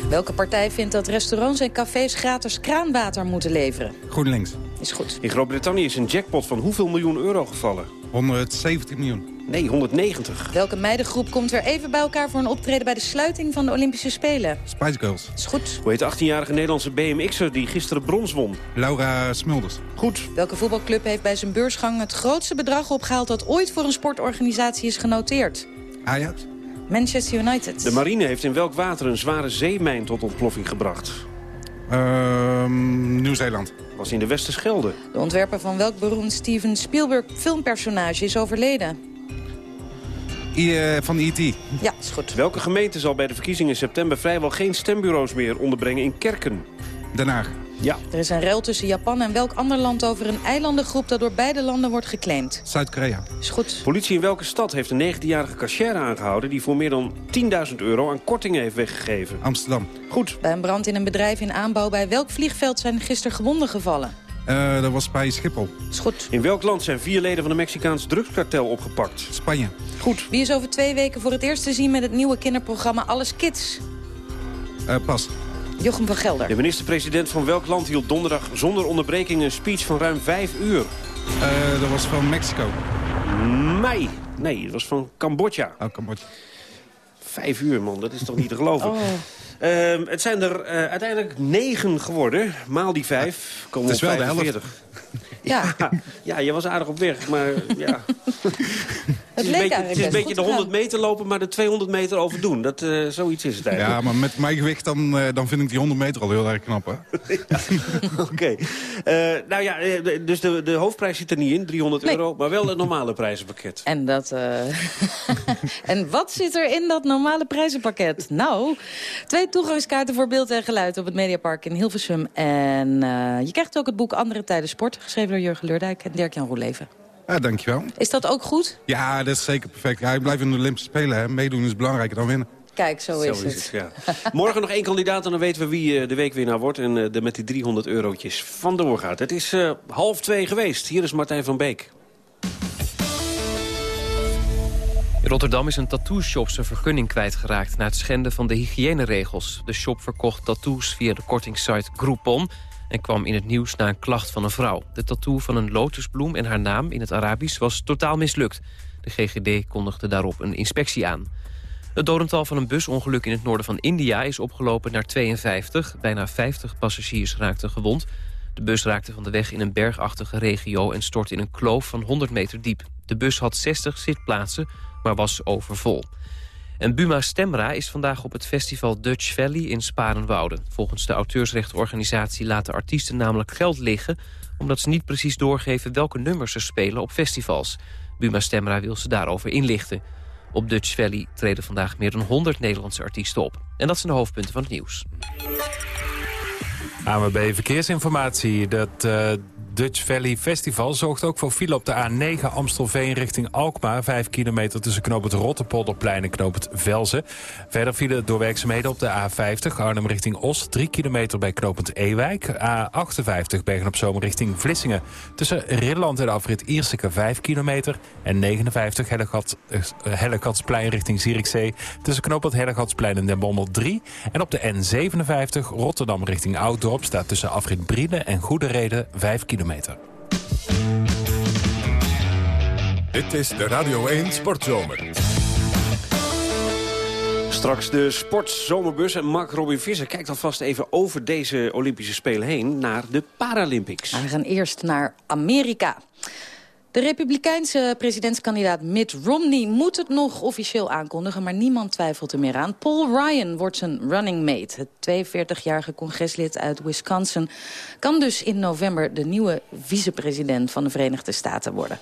Welke partij vindt dat restaurants en cafés gratis kraanwater moeten leveren? GroenLinks. Is goed. In Groot-Brittannië is een jackpot van hoeveel miljoen euro gevallen? 170 miljoen. Nee, 190. Welke meidengroep komt weer even bij elkaar voor een optreden bij de sluiting van de Olympische Spelen? Spice Girls. Is goed. Hoe heet de 18-jarige Nederlandse BMX'er die gisteren brons won? Laura Smulders. Goed. Welke voetbalclub heeft bij zijn beursgang het grootste bedrag opgehaald dat ooit voor een sportorganisatie is genoteerd? Ajax. Manchester United. De marine heeft in welk water een zware zeemijn tot ontploffing gebracht? Ehm, Nieuw-Zeeland. Was in de Westerschelde. De ontwerper van welk beroemd Steven Spielberg filmpersonage is overleden? I, eh, van IT. Ja, is goed. Welke gemeente zal bij de verkiezingen in september vrijwel geen stembureaus meer onderbrengen in Kerken? Den Haag. Ja. Er is een rel tussen Japan en welk ander land over een eilandengroep dat door beide landen wordt geclaimd? Zuid-Korea. Is goed. Politie in welke stad heeft een 19-jarige cashier aangehouden... die voor meer dan 10.000 euro aan kortingen heeft weggegeven? Amsterdam. Goed. Bij een brand in een bedrijf in aanbouw bij welk vliegveld zijn gisteren gewonden gevallen? Eh, dat was bij Schiphol. Is goed. In welk land zijn vier leden van een Mexicaans drugskartel opgepakt? Spanje. Goed. Wie is over twee weken voor het eerst te zien met het nieuwe kinderprogramma Alles Kids? Uh, pas. Jochem van Gelder. De minister-president van welk land hield donderdag zonder onderbreking een speech van ruim vijf uur? Uh, dat was van Mexico. Mei. Nee, dat was van Cambodja. Oh, Cambodja. Vijf uur, man. Dat is toch niet te geloven? Oh. Uh, het zijn er uh, uiteindelijk negen geworden. Maal die vijf. Komen het is wel 45. de helft. Ja. ja. ja, je was aardig op weg, maar ja. Het, is een beetje, het is een beetje de 100 meter lopen, maar de 200 meter overdoen. Dat, uh, zoiets is het eigenlijk. Ja, maar met mijn gewicht dan, uh, dan vind ik die 100 meter al heel erg knap, hè? Oké. Okay. Uh, nou ja, dus de, de hoofdprijs zit er niet in, 300 nee. euro. Maar wel het normale prijzenpakket. En, dat, en wat zit er in dat normale prijzenpakket? Nou, twee toegangskaarten voor beeld en geluid op het Mediapark in Hilversum. En je krijgt ook het boek Andere Tijden Sport, geschreven door Jurgen Leurdijk en Dirk-Jan Roeleven. Ja, dankjewel. Is dat ook goed? Ja, dat is zeker perfect. Ja, ik blijf in de Olympische Spelen. Hè. Meedoen is belangrijker dan winnen. Kijk, zo is, zo is het. het ja. Morgen nog één kandidaat en dan weten we wie de weekwinnaar wordt... en er met die 300 eurotjes vandoor gaat. Het is uh, half twee geweest. Hier is Martijn van Beek. In Rotterdam is een tattoo-shop zijn vergunning kwijtgeraakt... na het schenden van de hygiëneregels. De shop verkocht tattoos via de kortingssite Groupon en kwam in het nieuws na een klacht van een vrouw. De tattoo van een lotusbloem en haar naam in het Arabisch was totaal mislukt. De GGD kondigde daarop een inspectie aan. Het dodental van een busongeluk in het noorden van India is opgelopen naar 52. Bijna 50 passagiers raakten gewond. De bus raakte van de weg in een bergachtige regio en stortte in een kloof van 100 meter diep. De bus had 60 zitplaatsen, maar was overvol. En Buma Stemra is vandaag op het festival Dutch Valley in Sparenwoude. Volgens de auteursrechtenorganisatie laten artiesten namelijk geld liggen... omdat ze niet precies doorgeven welke nummers ze spelen op festivals. Buma Stemra wil ze daarover inlichten. Op Dutch Valley treden vandaag meer dan 100 Nederlandse artiesten op. En dat zijn de hoofdpunten van het nieuws. AMB Verkeersinformatie. Dat uh, Dutch Valley Festival zorgt ook voor file op de A9 Amstelveen richting Alkmaar. 5 kilometer tussen knoop het Rotterpolderplein en knoop het Velzen. Verder file door werkzaamheden op de A50 Arnhem richting Os. 3 kilometer bij knooppunt Ewijk. A58 Bergen op Zomer richting Vlissingen. Tussen Ridderland en de afrit Ierseke 5 kilometer. En 59 Hellegat, uh, Hellegatsplein richting Zierikzee. Tussen knoop het Hellegatsplein en Den Bommel 3. En op de N57 Rotterdam richting Ouddorp staat tussen afrit Brielen en Goede Reden 5 kilometer. Dit is de Radio 1 Sportzomer. Straks de sportzomerbus en Mark Robin Visser kijkt alvast even over deze Olympische Spelen heen naar de Paralympics. We gaan eerst naar Amerika. De republikeinse presidentskandidaat Mitt Romney moet het nog officieel aankondigen, maar niemand twijfelt er meer aan. Paul Ryan wordt zijn running mate. Het 42-jarige congreslid uit Wisconsin kan dus in november de nieuwe vicepresident van de Verenigde Staten worden.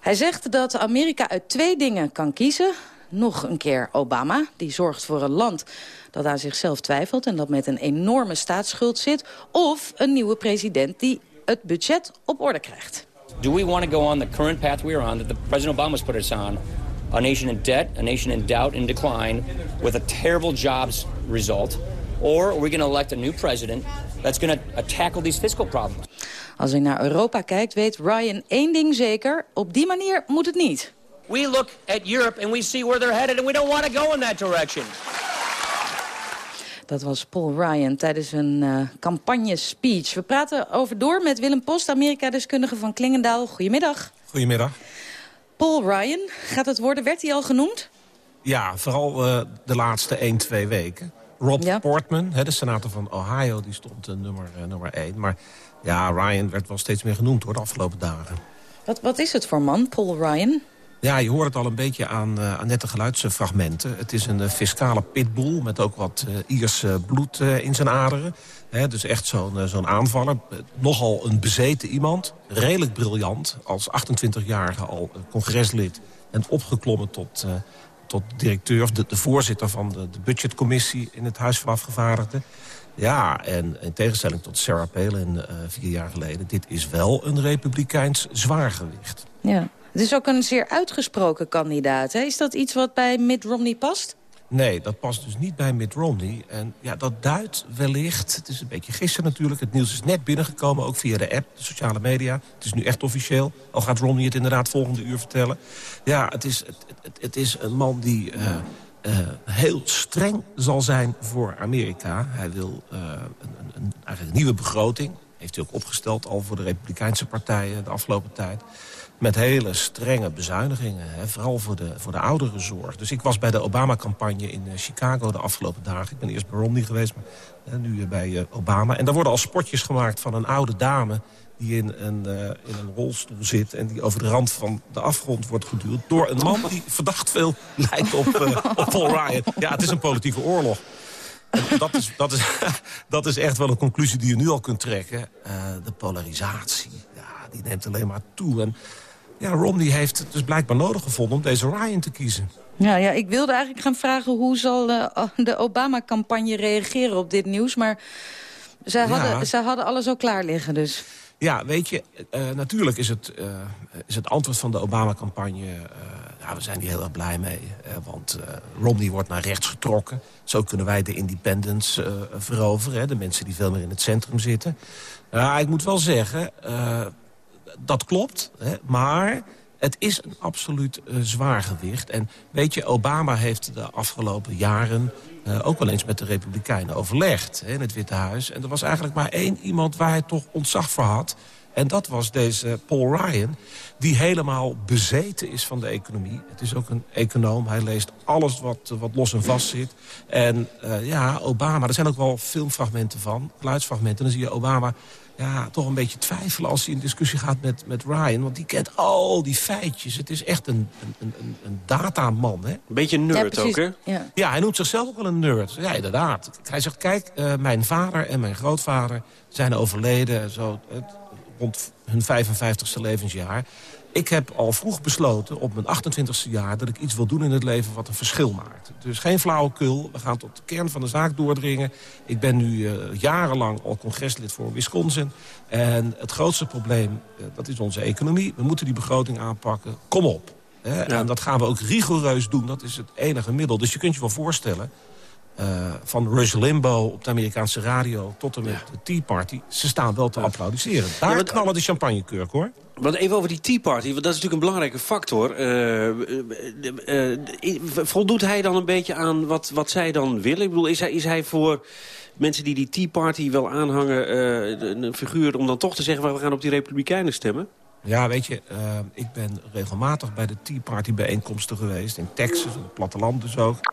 Hij zegt dat Amerika uit twee dingen kan kiezen. Nog een keer Obama, die zorgt voor een land dat aan zichzelf twijfelt... en dat met een enorme staatsschuld zit. Of een nieuwe president die het budget op orde krijgt. Do we want to go on the current path we are on, that the President Obama's put us on, a nation in debt, a nation in doubt and decline, with a terrible jobs result? Or are we going to elect a new president that's going to tackle these fiscal problems? Als hij naar Europa kijkt, weet Ryan één ding zeker. Op die manier moet het niet. We look at Europe and we see where they're headed and we don't want to go in that direction. Dat was Paul Ryan tijdens een uh, campagne-speech. We praten over door met Willem Post, Amerika-deskundige van Klingendaal. Goedemiddag. Goedemiddag. Paul Ryan, gaat het worden? Werd hij al genoemd? Ja, vooral uh, de laatste 1, 2 weken. Rob ja. Portman, hè, de senator van Ohio, die stond uh, nummer, uh, nummer 1. Maar ja, Ryan werd wel steeds meer genoemd hoor, de afgelopen dagen. Wat, wat is het voor man, Paul Ryan? Ja, je hoort het al een beetje aan, uh, aan nette geluidsfragmenten. Het is een uh, fiscale pitbull met ook wat uh, Iers bloed in zijn aderen. Dus echt zo'n zo'n aanvaller. nogal een bezeten iemand. Redelijk briljant. Als 28-jarige al congreslid. En opgeklommen tot, tot directeur, of de, de voorzitter van de, de, budgetcommissie... in het Huis van Afgevaardigden. Ja, en in tegenstelling tot Sarah Palin vier jaar geleden... dit is wel een republikeins zwaargewicht. Ja. Het is ook een zeer uitgesproken kandidaat. Is dat iets wat bij Mitt Romney past? Nee, dat past dus niet bij Mitt Romney. En ja, dat duidt wellicht, het is een beetje gisteren natuurlijk... het nieuws is net binnengekomen, ook via de app, de sociale media. Het is nu echt officieel, al gaat Romney het inderdaad volgende uur vertellen. Ja, het is, het, het, het is een man die uh, uh, heel streng zal zijn voor Amerika. Hij wil uh, een, een, eigenlijk een nieuwe begroting. Heeft hij ook opgesteld al voor de Republikeinse partijen de afgelopen tijd met hele strenge bezuinigingen. Hè, vooral voor de, voor de ouderenzorg. Dus ik was bij de Obama-campagne in Chicago de afgelopen dagen. Ik ben eerst bij Romney geweest, maar hè, nu bij uh, Obama. En daar worden al spotjes gemaakt van een oude dame die in een, in een rolstoel zit... en die over de rand van de afgrond wordt geduwd... door een man die verdacht veel lijkt op, op Paul Ryan. Ja, het is een politieke oorlog. Dat, is, dat, is, dat is echt wel een conclusie die je nu al kunt trekken. de polarisatie, ja, die neemt alleen maar toe. En ja, Romney heeft het dus blijkbaar nodig gevonden om deze Ryan te kiezen. Ja, ja, ik wilde eigenlijk gaan vragen hoe zal uh, de Obama-campagne reageren op dit nieuws. Maar zij, ja. hadden, zij hadden alles al klaar liggen dus. Ja, weet je, uh, natuurlijk is het, uh, is het antwoord van de Obama-campagne... ja, we zijn hier heel erg blij mee. want Romney wordt naar rechts getrokken. Zo kunnen wij de independents veroveren. Hè, de mensen die veel meer in het centrum zitten. Ja, ik moet wel zeggen dat klopt, hè, maar het is een absoluut zwaar gewicht. En weet je, Obama heeft de afgelopen jaren... Uh, ook wel eens met de Republikeinen overlegd hè, in het Witte Huis. En er was eigenlijk maar één iemand waar hij toch ontzag voor had. En dat was deze Paul Ryan, die helemaal bezeten is van de economie. Het is ook een econoom, hij leest alles wat, wat los en vast zit. En uh, ja, Obama, er zijn ook wel filmfragmenten van, geluidsfragmenten. Dan zie je Obama ja, toch een beetje twijfelen als hij in discussie gaat met, met Ryan. Want die kent al die feitjes. Het is echt een, een, een, een dataman. Hè? Een beetje een nerd ook, hè? Ja. ja. hij noemt zichzelf ook wel een nerd. Ja, inderdaad. Hij zegt, kijk, uh, mijn vader en mijn grootvader zijn overleden... Zo, het, rond hun 55ste levensjaar. Ik heb al vroeg besloten, op mijn 28ste jaar... dat ik iets wil doen in het leven wat een verschil maakt. Dus geen flauwekul, we gaan tot de kern van de zaak doordringen. Ik ben nu uh, jarenlang al congreslid voor Wisconsin. En het grootste probleem, uh, dat is onze economie. We moeten die begroting aanpakken. Kom op. Hè? Ja. En dat gaan we ook rigoureus doen. Dat is het enige middel. Dus je kunt je wel voorstellen... Uh, van Rush Limbo op de Amerikaanse radio tot en met ja. de Tea Party... ze staan wel te applaudisseren. Daar ja, knallen de champagnekurk, hoor. Want even over die Tea Party, want dat is natuurlijk een belangrijke factor. Uh, uh, voldoet hij dan een beetje aan wat, wat zij dan willen? Ik bedoel, is hij, is hij voor mensen die die Tea Party wel aanhangen... een figuur om dan toch te zeggen, we gaan op die Republikeinen stemmen? Ja, weet je, ik ben regelmatig bij de Tea Party bijeenkomsten geweest. In Texas, in het platteland dus ook.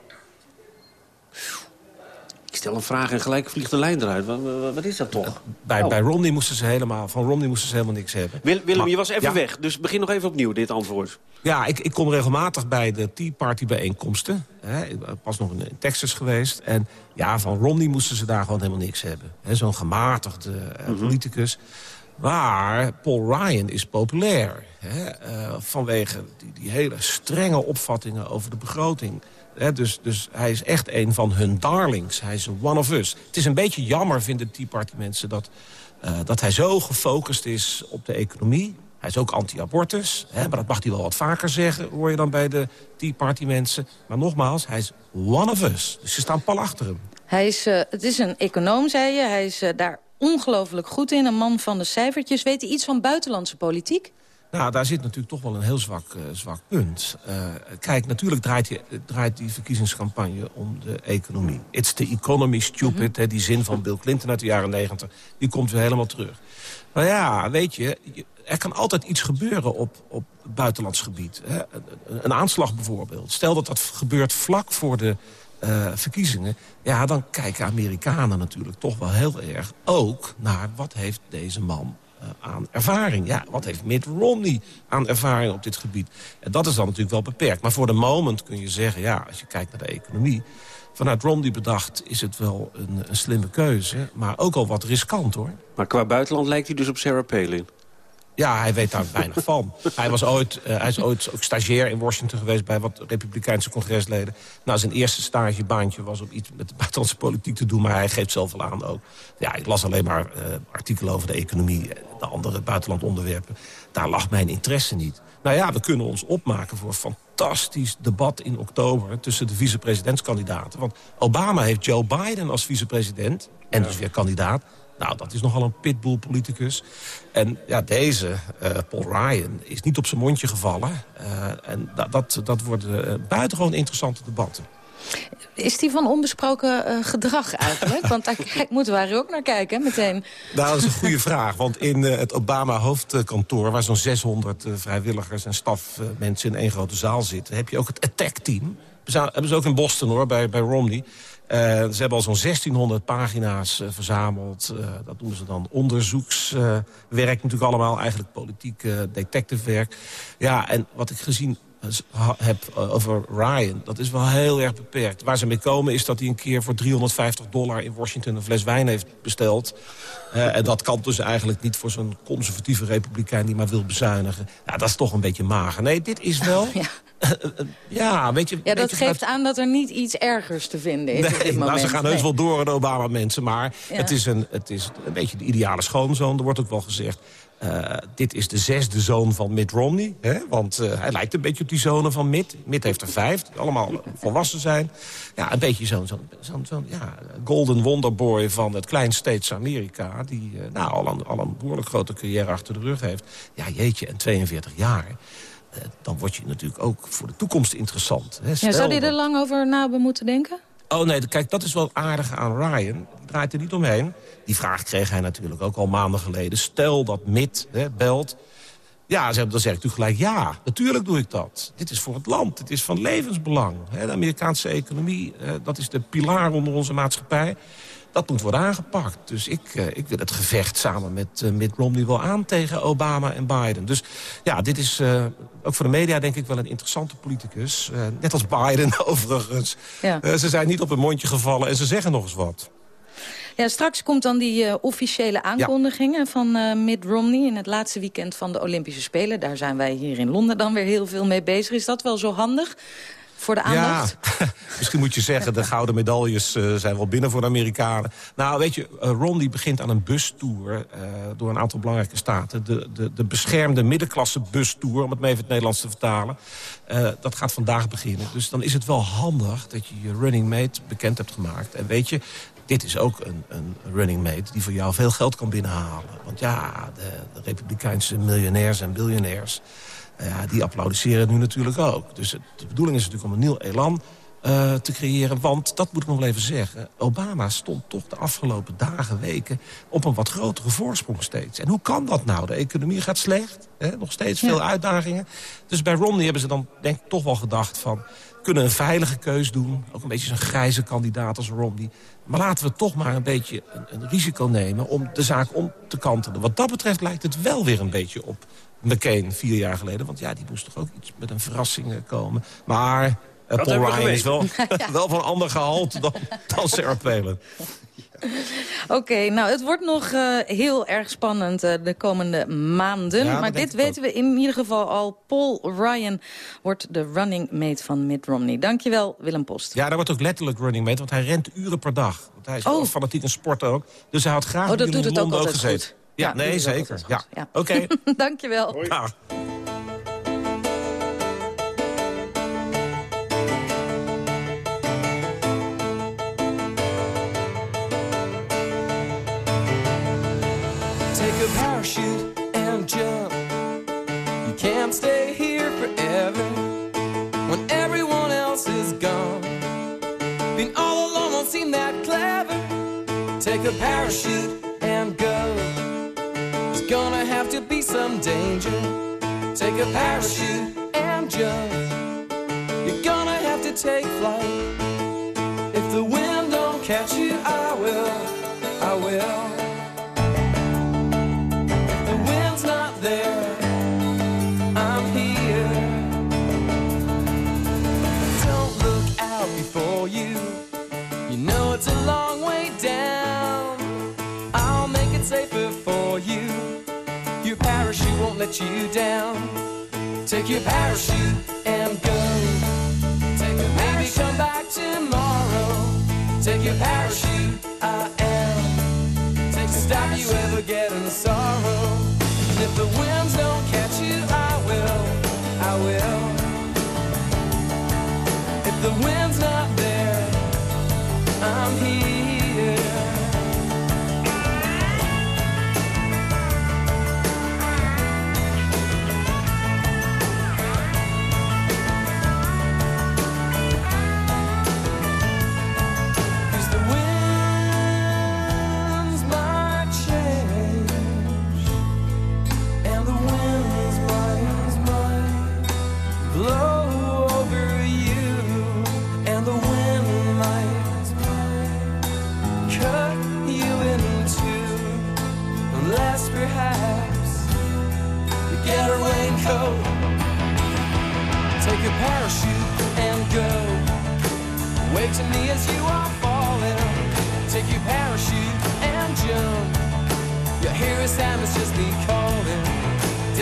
Ik stel een vraag en gelijk vliegt de lijn eruit. Wat, wat, is dat toch? Bij, oh. bij Romney moesten ze helemaal, van Romney moesten ze helemaal niks hebben. Wil, Willem, maar, je was even ja. weg, dus begin nog even opnieuw dit antwoord. Ja, ik, ik kom regelmatig bij de Tea Party bijeenkomsten. Hè. Ik was nog in Texas geweest. En ja, van Romney moesten ze daar gewoon helemaal niks hebben. Zo'n gematigde uh, mm -hmm. politicus. Maar Paul Ryan is populair. Hè, uh, vanwege die, die hele strenge opvattingen over de begroting... Dus, dus hij is echt een van hun darlings. Hij is one of us. Het is een beetje jammer, vinden de Tea Party mensen... dat, uh, dat hij zo gefocust is op de economie. Hij is ook anti-abortus. Maar dat mag hij wel wat vaker zeggen, hoor je dan bij de Tea Party mensen. Maar nogmaals, hij is one of us. Dus ze staan pal achter hem. Hij is, uh, het is een econoom, zei je. Hij is uh, daar ongelooflijk goed in. Een man van de cijfertjes. Weet hij iets van buitenlandse politiek? Nou, daar zit natuurlijk toch wel een heel zwak, uh, zwak punt. Uh, kijk, natuurlijk draait die, draait die verkiezingscampagne om de economie. It's the economy stupid, mm -hmm. die zin van Bill Clinton uit de jaren negentig... die komt weer helemaal terug. Maar ja, weet je, er kan altijd iets gebeuren op, op buitenlands gebied. Hè? Een, een aanslag bijvoorbeeld. Stel dat dat gebeurt vlak voor de uh, verkiezingen... ja, dan kijken Amerikanen natuurlijk toch wel heel erg ook naar... wat heeft deze man aan ervaring. Ja, wat heeft Mitt Romney aan ervaring op dit gebied? En dat is dan natuurlijk wel beperkt. Maar voor de moment kun je zeggen, ja, als je kijkt naar de economie... vanuit Romney bedacht is het wel een, een slimme keuze... maar ook al wat riskant, hoor. Maar qua buitenland lijkt hij dus op Sarah Palin? Ja, hij weet daar weinig van. Hij, was ooit, uh, hij is ooit ook stagiair in Washington geweest... bij wat republikeinse congresleden. Nou, zijn eerste stagebaantje was om iets met de buitenlandse politiek te doen... maar hij geeft zelf wel aan ook. Ja, ik las alleen maar uh, artikelen over de economie... de andere buitenlandonderwerpen. Daar lag mijn interesse niet. Nou ja, we kunnen ons opmaken voor een fantastisch debat in oktober... tussen de vicepresidentskandidaten. Want Obama heeft Joe Biden als vicepresident... en dus weer kandidaat... Nou, dat is nogal een pitbull-politicus. En ja, deze, uh, Paul Ryan, is niet op zijn mondje gevallen. Uh, en dat, dat, dat worden uh, buitengewoon interessante debatten. Is die van onbesproken uh, gedrag eigenlijk? Want daar kijk, moeten we eigenlijk ook naar kijken, meteen. Nou, dat is een goede vraag. Want in uh, het Obama-hoofdkantoor... waar zo'n 600 uh, vrijwilligers en stafmensen in één grote zaal zitten... heb je ook het attack-team. Hebben ze ook in Boston, hoor, bij, bij Romney. Uh, ze hebben al zo'n 1600 pagina's uh, verzameld. Uh, dat doen ze dan onderzoekswerk natuurlijk allemaal. Eigenlijk politiek detectivewerk. Ja, en wat ik gezien heb over Ryan, dat is wel heel erg beperkt. Waar ze mee komen is dat hij een keer voor 350 dollar in Washington een fles wijn heeft besteld. Uh, en dat kan dus eigenlijk niet voor zo'n conservatieve republikein die maar wil bezuinigen. Ja, dat is toch een beetje mager. Nee, dit is wel... ja. ja, weet je, ja, dat geeft aan dat er niet iets ergers te vinden is nee, op dit moment. Nou, ze gaan heus nee. wel door, de Obama-mensen. Maar ja. het, is een, het is een beetje de ideale schoonzoon. Er wordt ook wel gezegd... Uh, dit is de zesde zoon van Mitt Romney. Hè? Want uh, hij lijkt een beetje op die zonen van Mitt. Mitt heeft er vijf, die allemaal volwassen zijn. Ja, een beetje zo'n zo zo zo ja, golden wonderboy van het klein States Amerika... die uh, nou, al, een, al een behoorlijk grote carrière achter de rug heeft. Ja, jeetje, en 42 jaar. dan word je natuurlijk ook voor de toekomst interessant. Hè? Ja, zou die er lang over na moeten denken? Oh nee, kijk, dat is wel het aardige aan Ryan. Die draait er niet omheen. Die vraag kreeg hij natuurlijk ook al maanden geleden. Stel dat Mitt hè, belt. Ja, dan zeg ik natuurlijk gelijk ja. Natuurlijk doe ik dat. Dit is voor het land. Dit is van levensbelang. Hè, de Amerikaanse economie, eh, dat is de pilaar onder onze maatschappij. Dat moet worden aangepakt. Dus ik, uh, ik wil het gevecht samen met uh, Mitt Romney wel aan tegen Obama en Biden. Dus ja, dit is uh, ook voor de media denk ik wel een interessante politicus. net als Biden overigens. Ja. ze zijn niet op hun mondje gevallen en ze zeggen nog eens wat. Ja, straks komt dan die uh, officiële aankondiging ja. van uh, Mitt Romney... in het laatste weekend van de Olympische Spelen. Daar zijn wij hier in Londen dan weer heel veel mee bezig. Is dat wel zo handig? Voor de aandacht? Ja, misschien moet je zeggen, de gouden medailles uh, zijn wel binnen voor de Amerikanen. Nou, weet je, uh, Ron begint aan een bustour uh, door een aantal belangrijke staten. De, de, de beschermde middenklasse bustour, om het maar even het Nederlands te vertalen. dat gaat vandaag beginnen. Dus dan is het wel handig dat je je running mate bekend hebt gemaakt. En weet je, dit is ook een, een running mate die voor jou veel geld kan binnenhalen. Want ja, de, de republikeinse miljonairs en biljonairs... Ja, die applaudisseren nu natuurlijk ook. Dus de bedoeling is natuurlijk om een nieuw elan uh, te creëren. Want, dat moet ik nog wel even zeggen... Obama stond toch de afgelopen dagen, weken... op een wat grotere voorsprong steeds. En hoe kan dat nou? De economie gaat slecht. Hè? Nog steeds veel uitdagingen. Dus bij Romney hebben ze dan denk ik toch wel gedacht van... kunnen een veilige keus doen. Ook een beetje zo'n grijze kandidaat als Romney. Maar laten we toch maar een beetje een, een risico nemen... om de zaak om te kantelen. Wat dat betreft lijkt het wel weer een beetje op McCain vier jaar geleden. Want ja, die moest toch ook iets met een verrassing komen. Maar uh, Paul Ryan is wel, wel van ander gehalte dan, dan Sarah Palin. Oké, okay, nou het wordt nog uh, heel erg spannend uh, de komende maanden. Ja, maar dit weten we in ieder geval al. Paul Ryan wordt de running mate van Mitt Romney. Dankjewel, Willem Post. Ja, daar wordt ook letterlijk running mate, want hij rent uren per dag. Want hij is oh. fanatiek een sport ook. Dus hij had graag oh, dat doet het ook, ook gezeten. Goed ja, nee, zeker. Ja. Oké. Dankjewel. Nou. Take a parachute and jump. You can't stay here forever. When everyone else is gone. Been all alone won't seem that clever. Take a parachute some danger. Take a parachute and jump. You're gonna have to take flight. Let you down. Take your parachute and go. Take a maybe come back tomorrow. Take your parachute,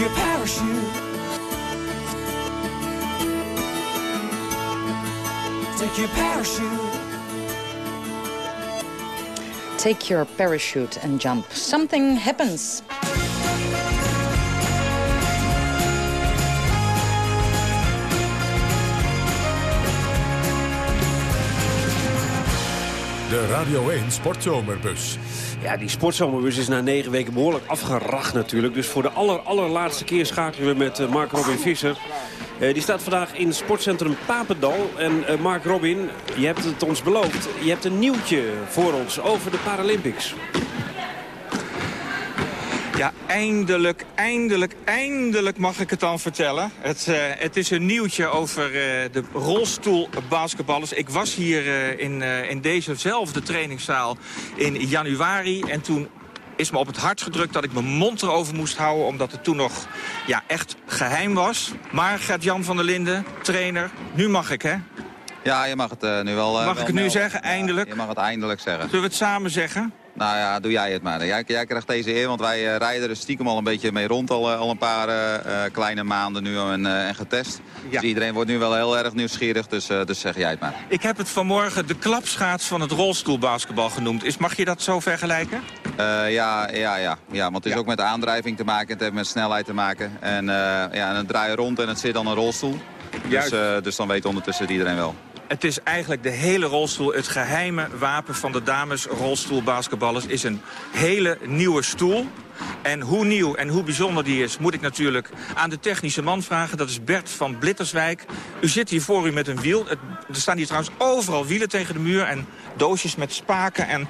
your parachute. Take your parachute. Take your parachute. And jump. Something happens. De Radio 1 Sportzomerbus. Ja, die sportzomerbus is na negen weken behoorlijk afgeracht natuurlijk. Dus voor de aller, allerlaatste keer schakelen we met eh, Mark Robin Visser. Eh, die staat vandaag in sportcentrum Papendal. En eh, Mark Robin, je hebt het ons beloofd. Je hebt een nieuwtje voor ons over de Paralympics. Ja, eindelijk, eindelijk, eindelijk mag ik het dan vertellen. Het, eh, het is een nieuwtje over eh, de rolstoelbasketballers. Ik was hier in, in dezezelfde trainingszaal in januari. En toen is me op het hart gedrukt dat ik mijn mond erover moest houden... omdat het toen nog ja, echt geheim was. Maar Gert-Jan van der Linden, trainer, nu mag ik, hè? Ja, je mag het eh, nu wel... eh, Mag wel ik het nu melden. zeggen, eindelijk? Je mag het eindelijk zeggen. Zullen we het samen zeggen? Nou ja, doe jij het maar. Jij, jij krijgt deze eer, want wij eh, rijden er stiekem al een beetje mee rond. Al, eh, al een paar eh, kleine maanden nu en, en getest. Dus iedereen wordt nu wel heel erg nieuwsgierig, dus, dus zeg jij het maar. Ik heb het vanmorgen de klapschaats van het rolstoelbasketbal genoemd. Is, mag je dat zo vergelijken? Ja, ja, ja, ja, want het is ook met aandrijving te maken. Het heeft met snelheid te maken. En, ja, en dan draai je rond en het zit dan een rolstoel. Dus, dus dan weet ondertussen iedereen wel. Het is eigenlijk de hele rolstoel. Het geheime wapen van de dames rolstoelbasketballers is een hele nieuwe stoel. En hoe nieuw en hoe bijzonder die is, moet ik natuurlijk aan de technische man vragen. Dat is Bert van Blitterswijk. U zit hier voor u met een wiel. er staan hier trouwens overal wielen tegen de muur en doosjes met spaken en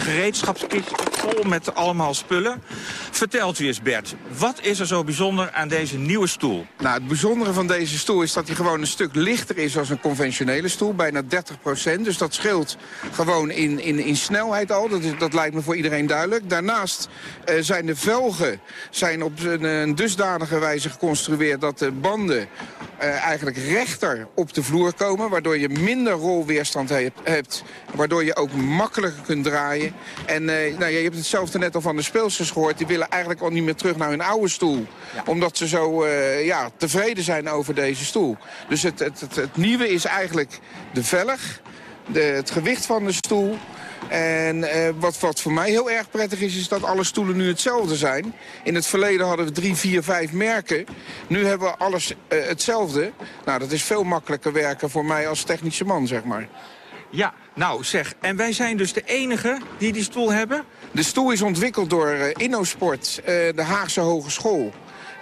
gereedschapskistjes vol met allemaal spullen. Vertelt u eens Bert, wat is er zo bijzonder aan deze nieuwe stoel? Nou, het bijzondere van deze stoel is dat hij gewoon een stuk lichter is als een conventionele stoel. Bijna 30 procent. Dus dat scheelt gewoon in, in, in snelheid al. Dat, dat lijkt me voor iedereen duidelijk. Daarnaast uh, zijn de velgen zijn op een, dusdanige wijze geconstrueerd... dat de banden uh, eigenlijk rechter op de vloer komen... waardoor je minder rolweerstand hebt... waardoor je ook makkelijker kunt draaien. En uh, nou, je hebt hetzelfde net al van de speelsters gehoord. Die willen eigenlijk al niet meer terug naar hun oude stoel. Ja. Omdat ze zo uh, ja, tevreden zijn over deze stoel. Dus het, het, het, het nieuwe is eigenlijk de velg, de, het gewicht van de stoel... En uh, wat, wat voor mij heel erg prettig is, is dat alle stoelen nu hetzelfde zijn. In het verleden hadden we drie, vier, vijf merken. Nu hebben we alles uh, hetzelfde. Nou, dat is veel makkelijker werken voor mij als technische man, zeg maar. Ja, nou zeg, en wij zijn dus de enige die die stoel hebben? De stoel is ontwikkeld door uh, InnoSport, uh, de Haagse Hogeschool.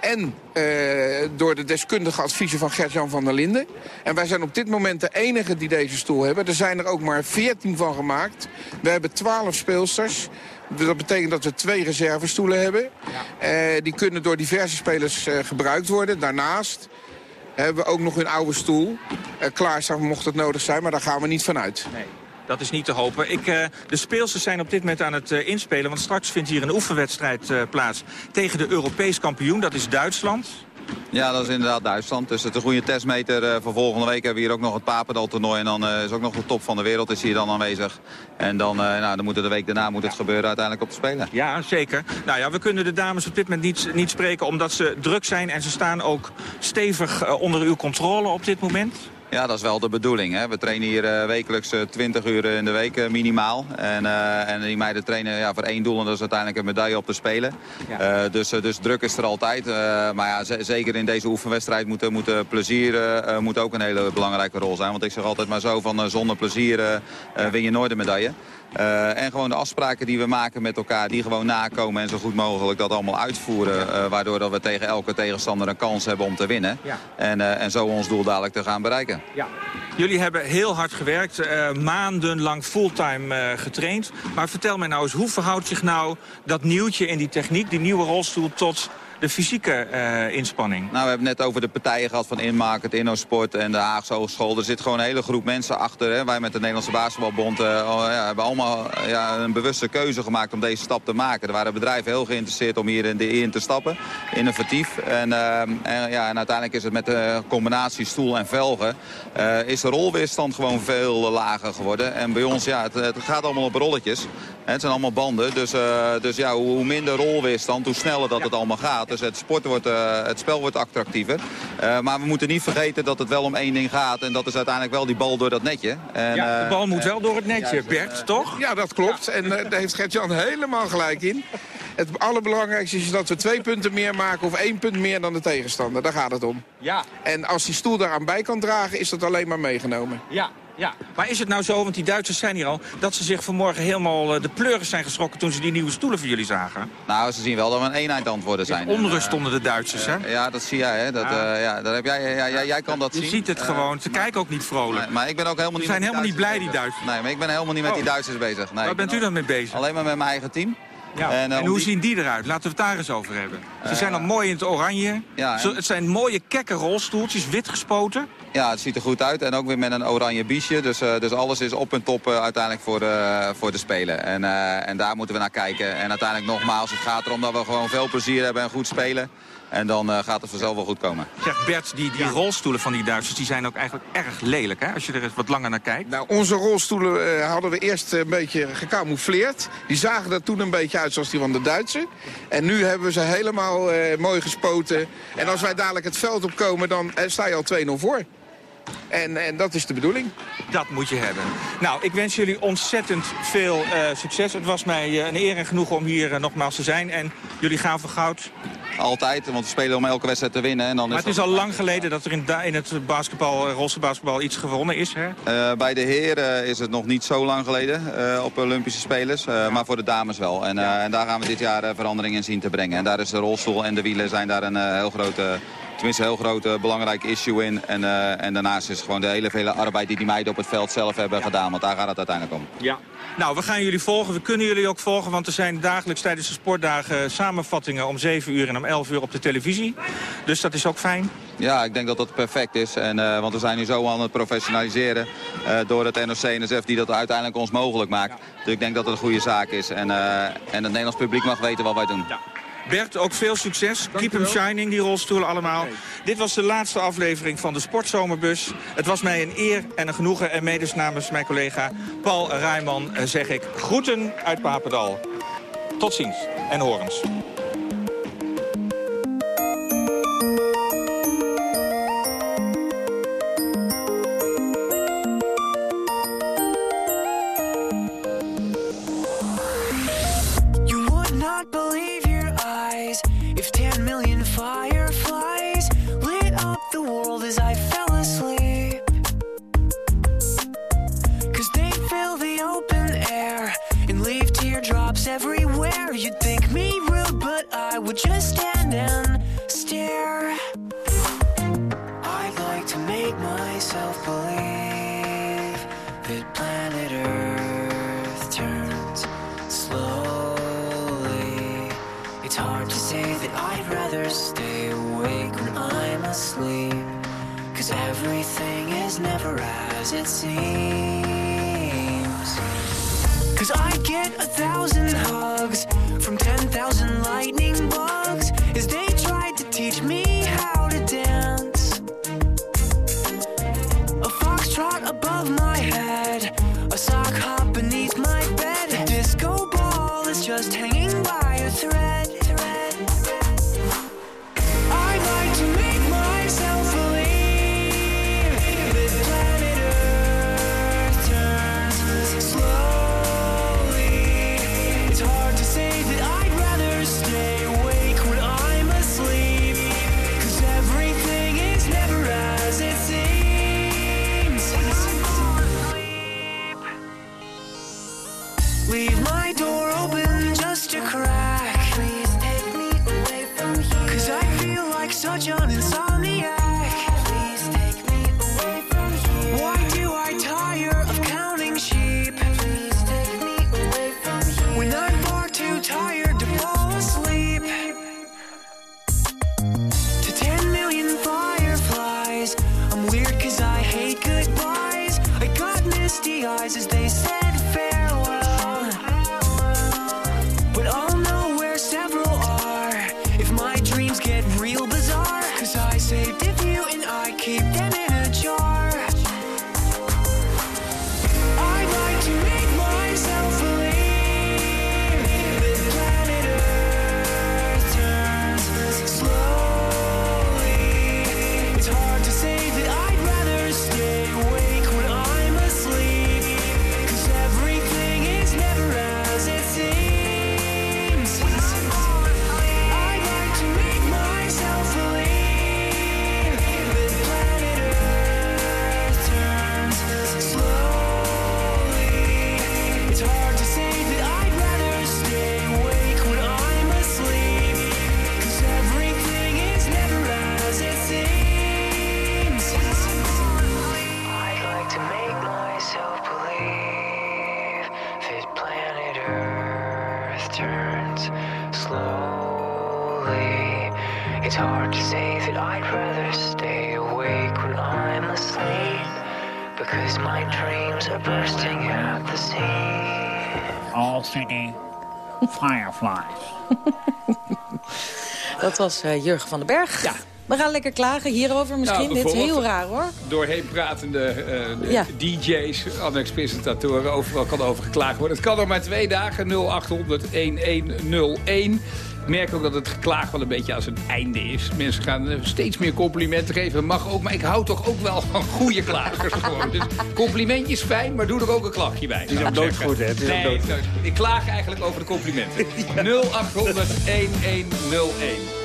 En uh, door de deskundige adviezen van Gert-Jan van der Linden. En wij zijn op dit moment de enige die deze stoel hebben. Er zijn er ook maar 14 van gemaakt. We hebben 12 speelsters. Dat betekent dat we twee reservestoelen hebben. Ja. Die kunnen door diverse spelers gebruikt worden. Daarnaast hebben we ook nog een oude stoel. Uh, klaarstaan mocht het nodig zijn, maar daar gaan we niet vanuit. Nee. Dat is niet te hopen. Ik, uh, de speelsters zijn op dit moment aan het uh, inspelen. Want straks vindt hier een oefenwedstrijd uh, plaats tegen de Europees kampioen. Dat is Duitsland. Ja, dat is inderdaad Duitsland. Dus het is een goede testmeter uh, voor volgende week. Hebben we hier ook nog het Papendal-toernooi. En dan uh, is ook nog de top van de wereld is hier dan aanwezig. En dan, uh, nou, dan moet het de week daarna moet het gebeuren uiteindelijk op de Spelen. Ja, zeker. Nou ja, we kunnen de dames op dit moment niet, niet spreken omdat ze druk zijn. En ze staan ook stevig onder uw controle op dit moment. Ja, dat is wel de bedoeling. Hè. We trainen hier uh, wekelijks uh, 20 uur in de week uh, minimaal. En, uh, en die meiden trainen ja, voor één doel en dat is uiteindelijk een medaille op te spelen. Ja. dus, dus druk is er altijd. maar ja, zeker in deze oefenwedstrijd moet, moet plezier moet ook een hele belangrijke rol zijn. Want ik zeg altijd maar zo van zonder plezier win je nooit een medaille. Uh, en gewoon de afspraken die we maken met elkaar, die gewoon nakomen en zo goed mogelijk dat allemaal uitvoeren. Ja. Uh, waardoor dat we tegen elke tegenstander een kans hebben om te winnen. Ja. En, uh, en zo ons doel dadelijk te gaan bereiken. Ja. Jullie hebben heel hard gewerkt, maandenlang fulltime getraind. Maar vertel mij nou eens, hoe verhoudt zich nou dat nieuwtje in die techniek, die nieuwe rolstoel, tot de fysieke uh, inspanning? Nou, we hebben net over de partijen gehad van Inmarket, Innosport en de Haagse Hogeschool. Er zit gewoon een hele groep mensen achter. Hè. Wij met de Nederlandse Basketbalbond uh, ja, hebben allemaal ja, een bewuste keuze gemaakt om deze stap te maken. Er waren bedrijven heel geïnteresseerd om hier in, te stappen, innovatief. En, uh, en, ja, en uiteindelijk is het met de combinatie stoel en velgen... is de rolweerstand gewoon veel lager geworden. En bij ons, ja, het, het gaat allemaal op rolletjes. Het zijn allemaal banden, dus, dus ja, hoe minder rolweerstand, hoe sneller dat ja. het allemaal gaat. Dus het, sport wordt, uh, het spel wordt attractiever. Uh, maar we moeten niet vergeten dat het wel om één ding gaat. En dat is uiteindelijk wel die bal door dat netje. En, ja, de bal moet wel door het netje, Bert, toch? Ja, dat klopt. Ja. En uh, daar heeft Gert-Jan helemaal gelijk in. Het allerbelangrijkste is dat we twee punten meer maken of één punt meer dan de tegenstander. Daar gaat het om. Ja. En als die stoel daaraan bij kan dragen, is dat alleen maar meegenomen. Ja, ja, maar is het nou zo, want die Duitsers zijn hier al... dat ze zich vanmorgen helemaal de pleuren zijn geschrokken... toen ze die nieuwe stoelen voor jullie zagen? Nou, ze zien wel dat we een eenheid aan het worden zijn. onrust onder de Duitsers, hè? Uh, ja, dat zie jij, hè? Dat, ja. Uh, ja, dat heb jij, ja, ja, jij kan dat Je zien. Je ziet het gewoon. Ze kijken ook niet vrolijk. Nee, maar ik ben ook helemaal niet Ze zijn helemaal niet blij, bezig. die Duitsers. Nee, maar ik ben helemaal niet met oh. die Duitsers bezig. Nee, Waar bent u dan mee bezig? Alleen maar met mijn eigen team. Ja. En, uh, en hoe die... zien die eruit? Laten we het daar eens over hebben. Ze zijn al mooi in het oranje. Ja, en... Het zijn mooie kekke rolstoeltjes, wit gespoten. Ja, het ziet er goed uit. En ook weer met een oranje biesje. Dus, uh, dus alles is op en top uh, uiteindelijk voor de, voor de Spelen. En, en daar moeten we naar kijken. En uiteindelijk nogmaals, het gaat erom dat we gewoon veel plezier hebben en goed spelen. En dan uh, gaat het vanzelf wel goed komen. Zeg Bert, die, die ja. rolstoelen van die Duitsers die zijn ook eigenlijk erg lelijk, hè? Als je er eens wat langer naar kijkt. Nou, onze rolstoelen uh, hadden we eerst een beetje gecamoufleerd. Die zagen er toen een beetje uit zoals die van de Duitsers. En nu hebben we ze helemaal uh, mooi gespoten. En als wij dadelijk het veld opkomen, dan sta je al 2-0 voor. En, en dat is de bedoeling. Dat moet je hebben. Nou, ik wens jullie ontzettend veel eh, succes. Het was mij eh, een eer en genoeg om hier eh, nogmaals te zijn. En jullie gaan voor goud. Altijd, want we spelen om elke wedstrijd te winnen. En dan Maar is het is al lang geleden dat er in, da- in het basketbal, rolstoelbasketbal iets gewonnen is. Hè? Eh, bij de heren is het nog niet zo lang geleden eh, op Olympische Spelers. eh, Maar voor de dames wel. En, eh, en daar gaan we dit jaar eh, verandering in zien te brengen. En daar is de rolstoel en de wielen zijn daar een eh, heel grote... Tenminste, een heel groot eh, belangrijk issue in. En, eh, en daarnaast is gewoon de hele vele arbeid die die meiden op het veld zelf hebben gedaan. Want daar gaat het uiteindelijk om. Ja. Nou, we gaan jullie volgen. We kunnen jullie ook volgen, want er zijn dagelijks tijdens de sportdagen samenvattingen om 7 uur en om 11 uur op de televisie. Dus dat is ook fijn. Ja, ik denk dat dat perfect is. En, eh, want we zijn nu zo aan het professionaliseren eh, door het NOC-NSF die dat uiteindelijk ons mogelijk maakt. Dus ik denk dat het een goede zaak is. En, en het Nederlands publiek mag weten wat wij doen. Bert, ook veel succes. Keep them shining, die rolstoelen allemaal. Dit was de laatste aflevering van de Sportzomerbus. Het was mij een eer en een genoegen. En mede namens mijn collega Paul Rijman eh, zeg ik groeten uit Papendal. Tot ziens en horens. As it seems. Cause I get a thousand hugs was eh, Jurgen van den Berg. Ja. We gaan lekker klagen hierover misschien. Nou, Dit is heel raar hoor. Doorheen pratende eh, Ja. DJ's, Annex-presentatoren, overal kan over geklaagd worden. Het kan nog maar twee dagen, 0800 1101. Ik merk ook dat het geklaag wel een beetje als een einde is. Mensen gaan eh, steeds meer complimenten geven. Mag ook, maar ik hou toch ook wel van goede klagers gewoon. Dus complimentjes fijn, maar doe er ook een klachtje bij. Het is ook doodgoed, zeggen. hè? Het is Nee, ik klaag eigenlijk over de complimenten. 0800 1101.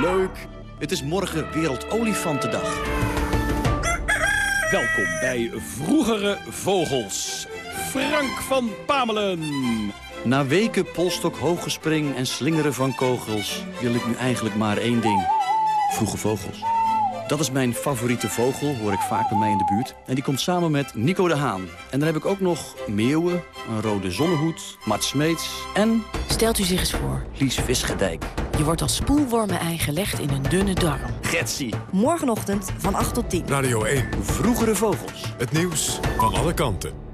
Leuk. Het is morgen Wereldolifantendag. Welkom bij Vroegere Vogels. Frank van Pamelen. Na weken polstok hoogspring en slingeren van kogels... wil ik nu eigenlijk maar één ding. Vroege vogels. Dat is mijn favoriete vogel, hoor ik vaak bij mij in de buurt. En die komt samen met Nico de Haan. En dan heb ik ook nog meeuwen, een rode zonnehoed, Mart Smeets en... Stelt u zich eens voor. Lies Visgedijk. Je wordt als spoelwormen-ei gelegd in een dunne darm. Getsie. Morgenochtend van 8 tot 10. Radio 1. Vroegere vogels. Het nieuws van alle kanten.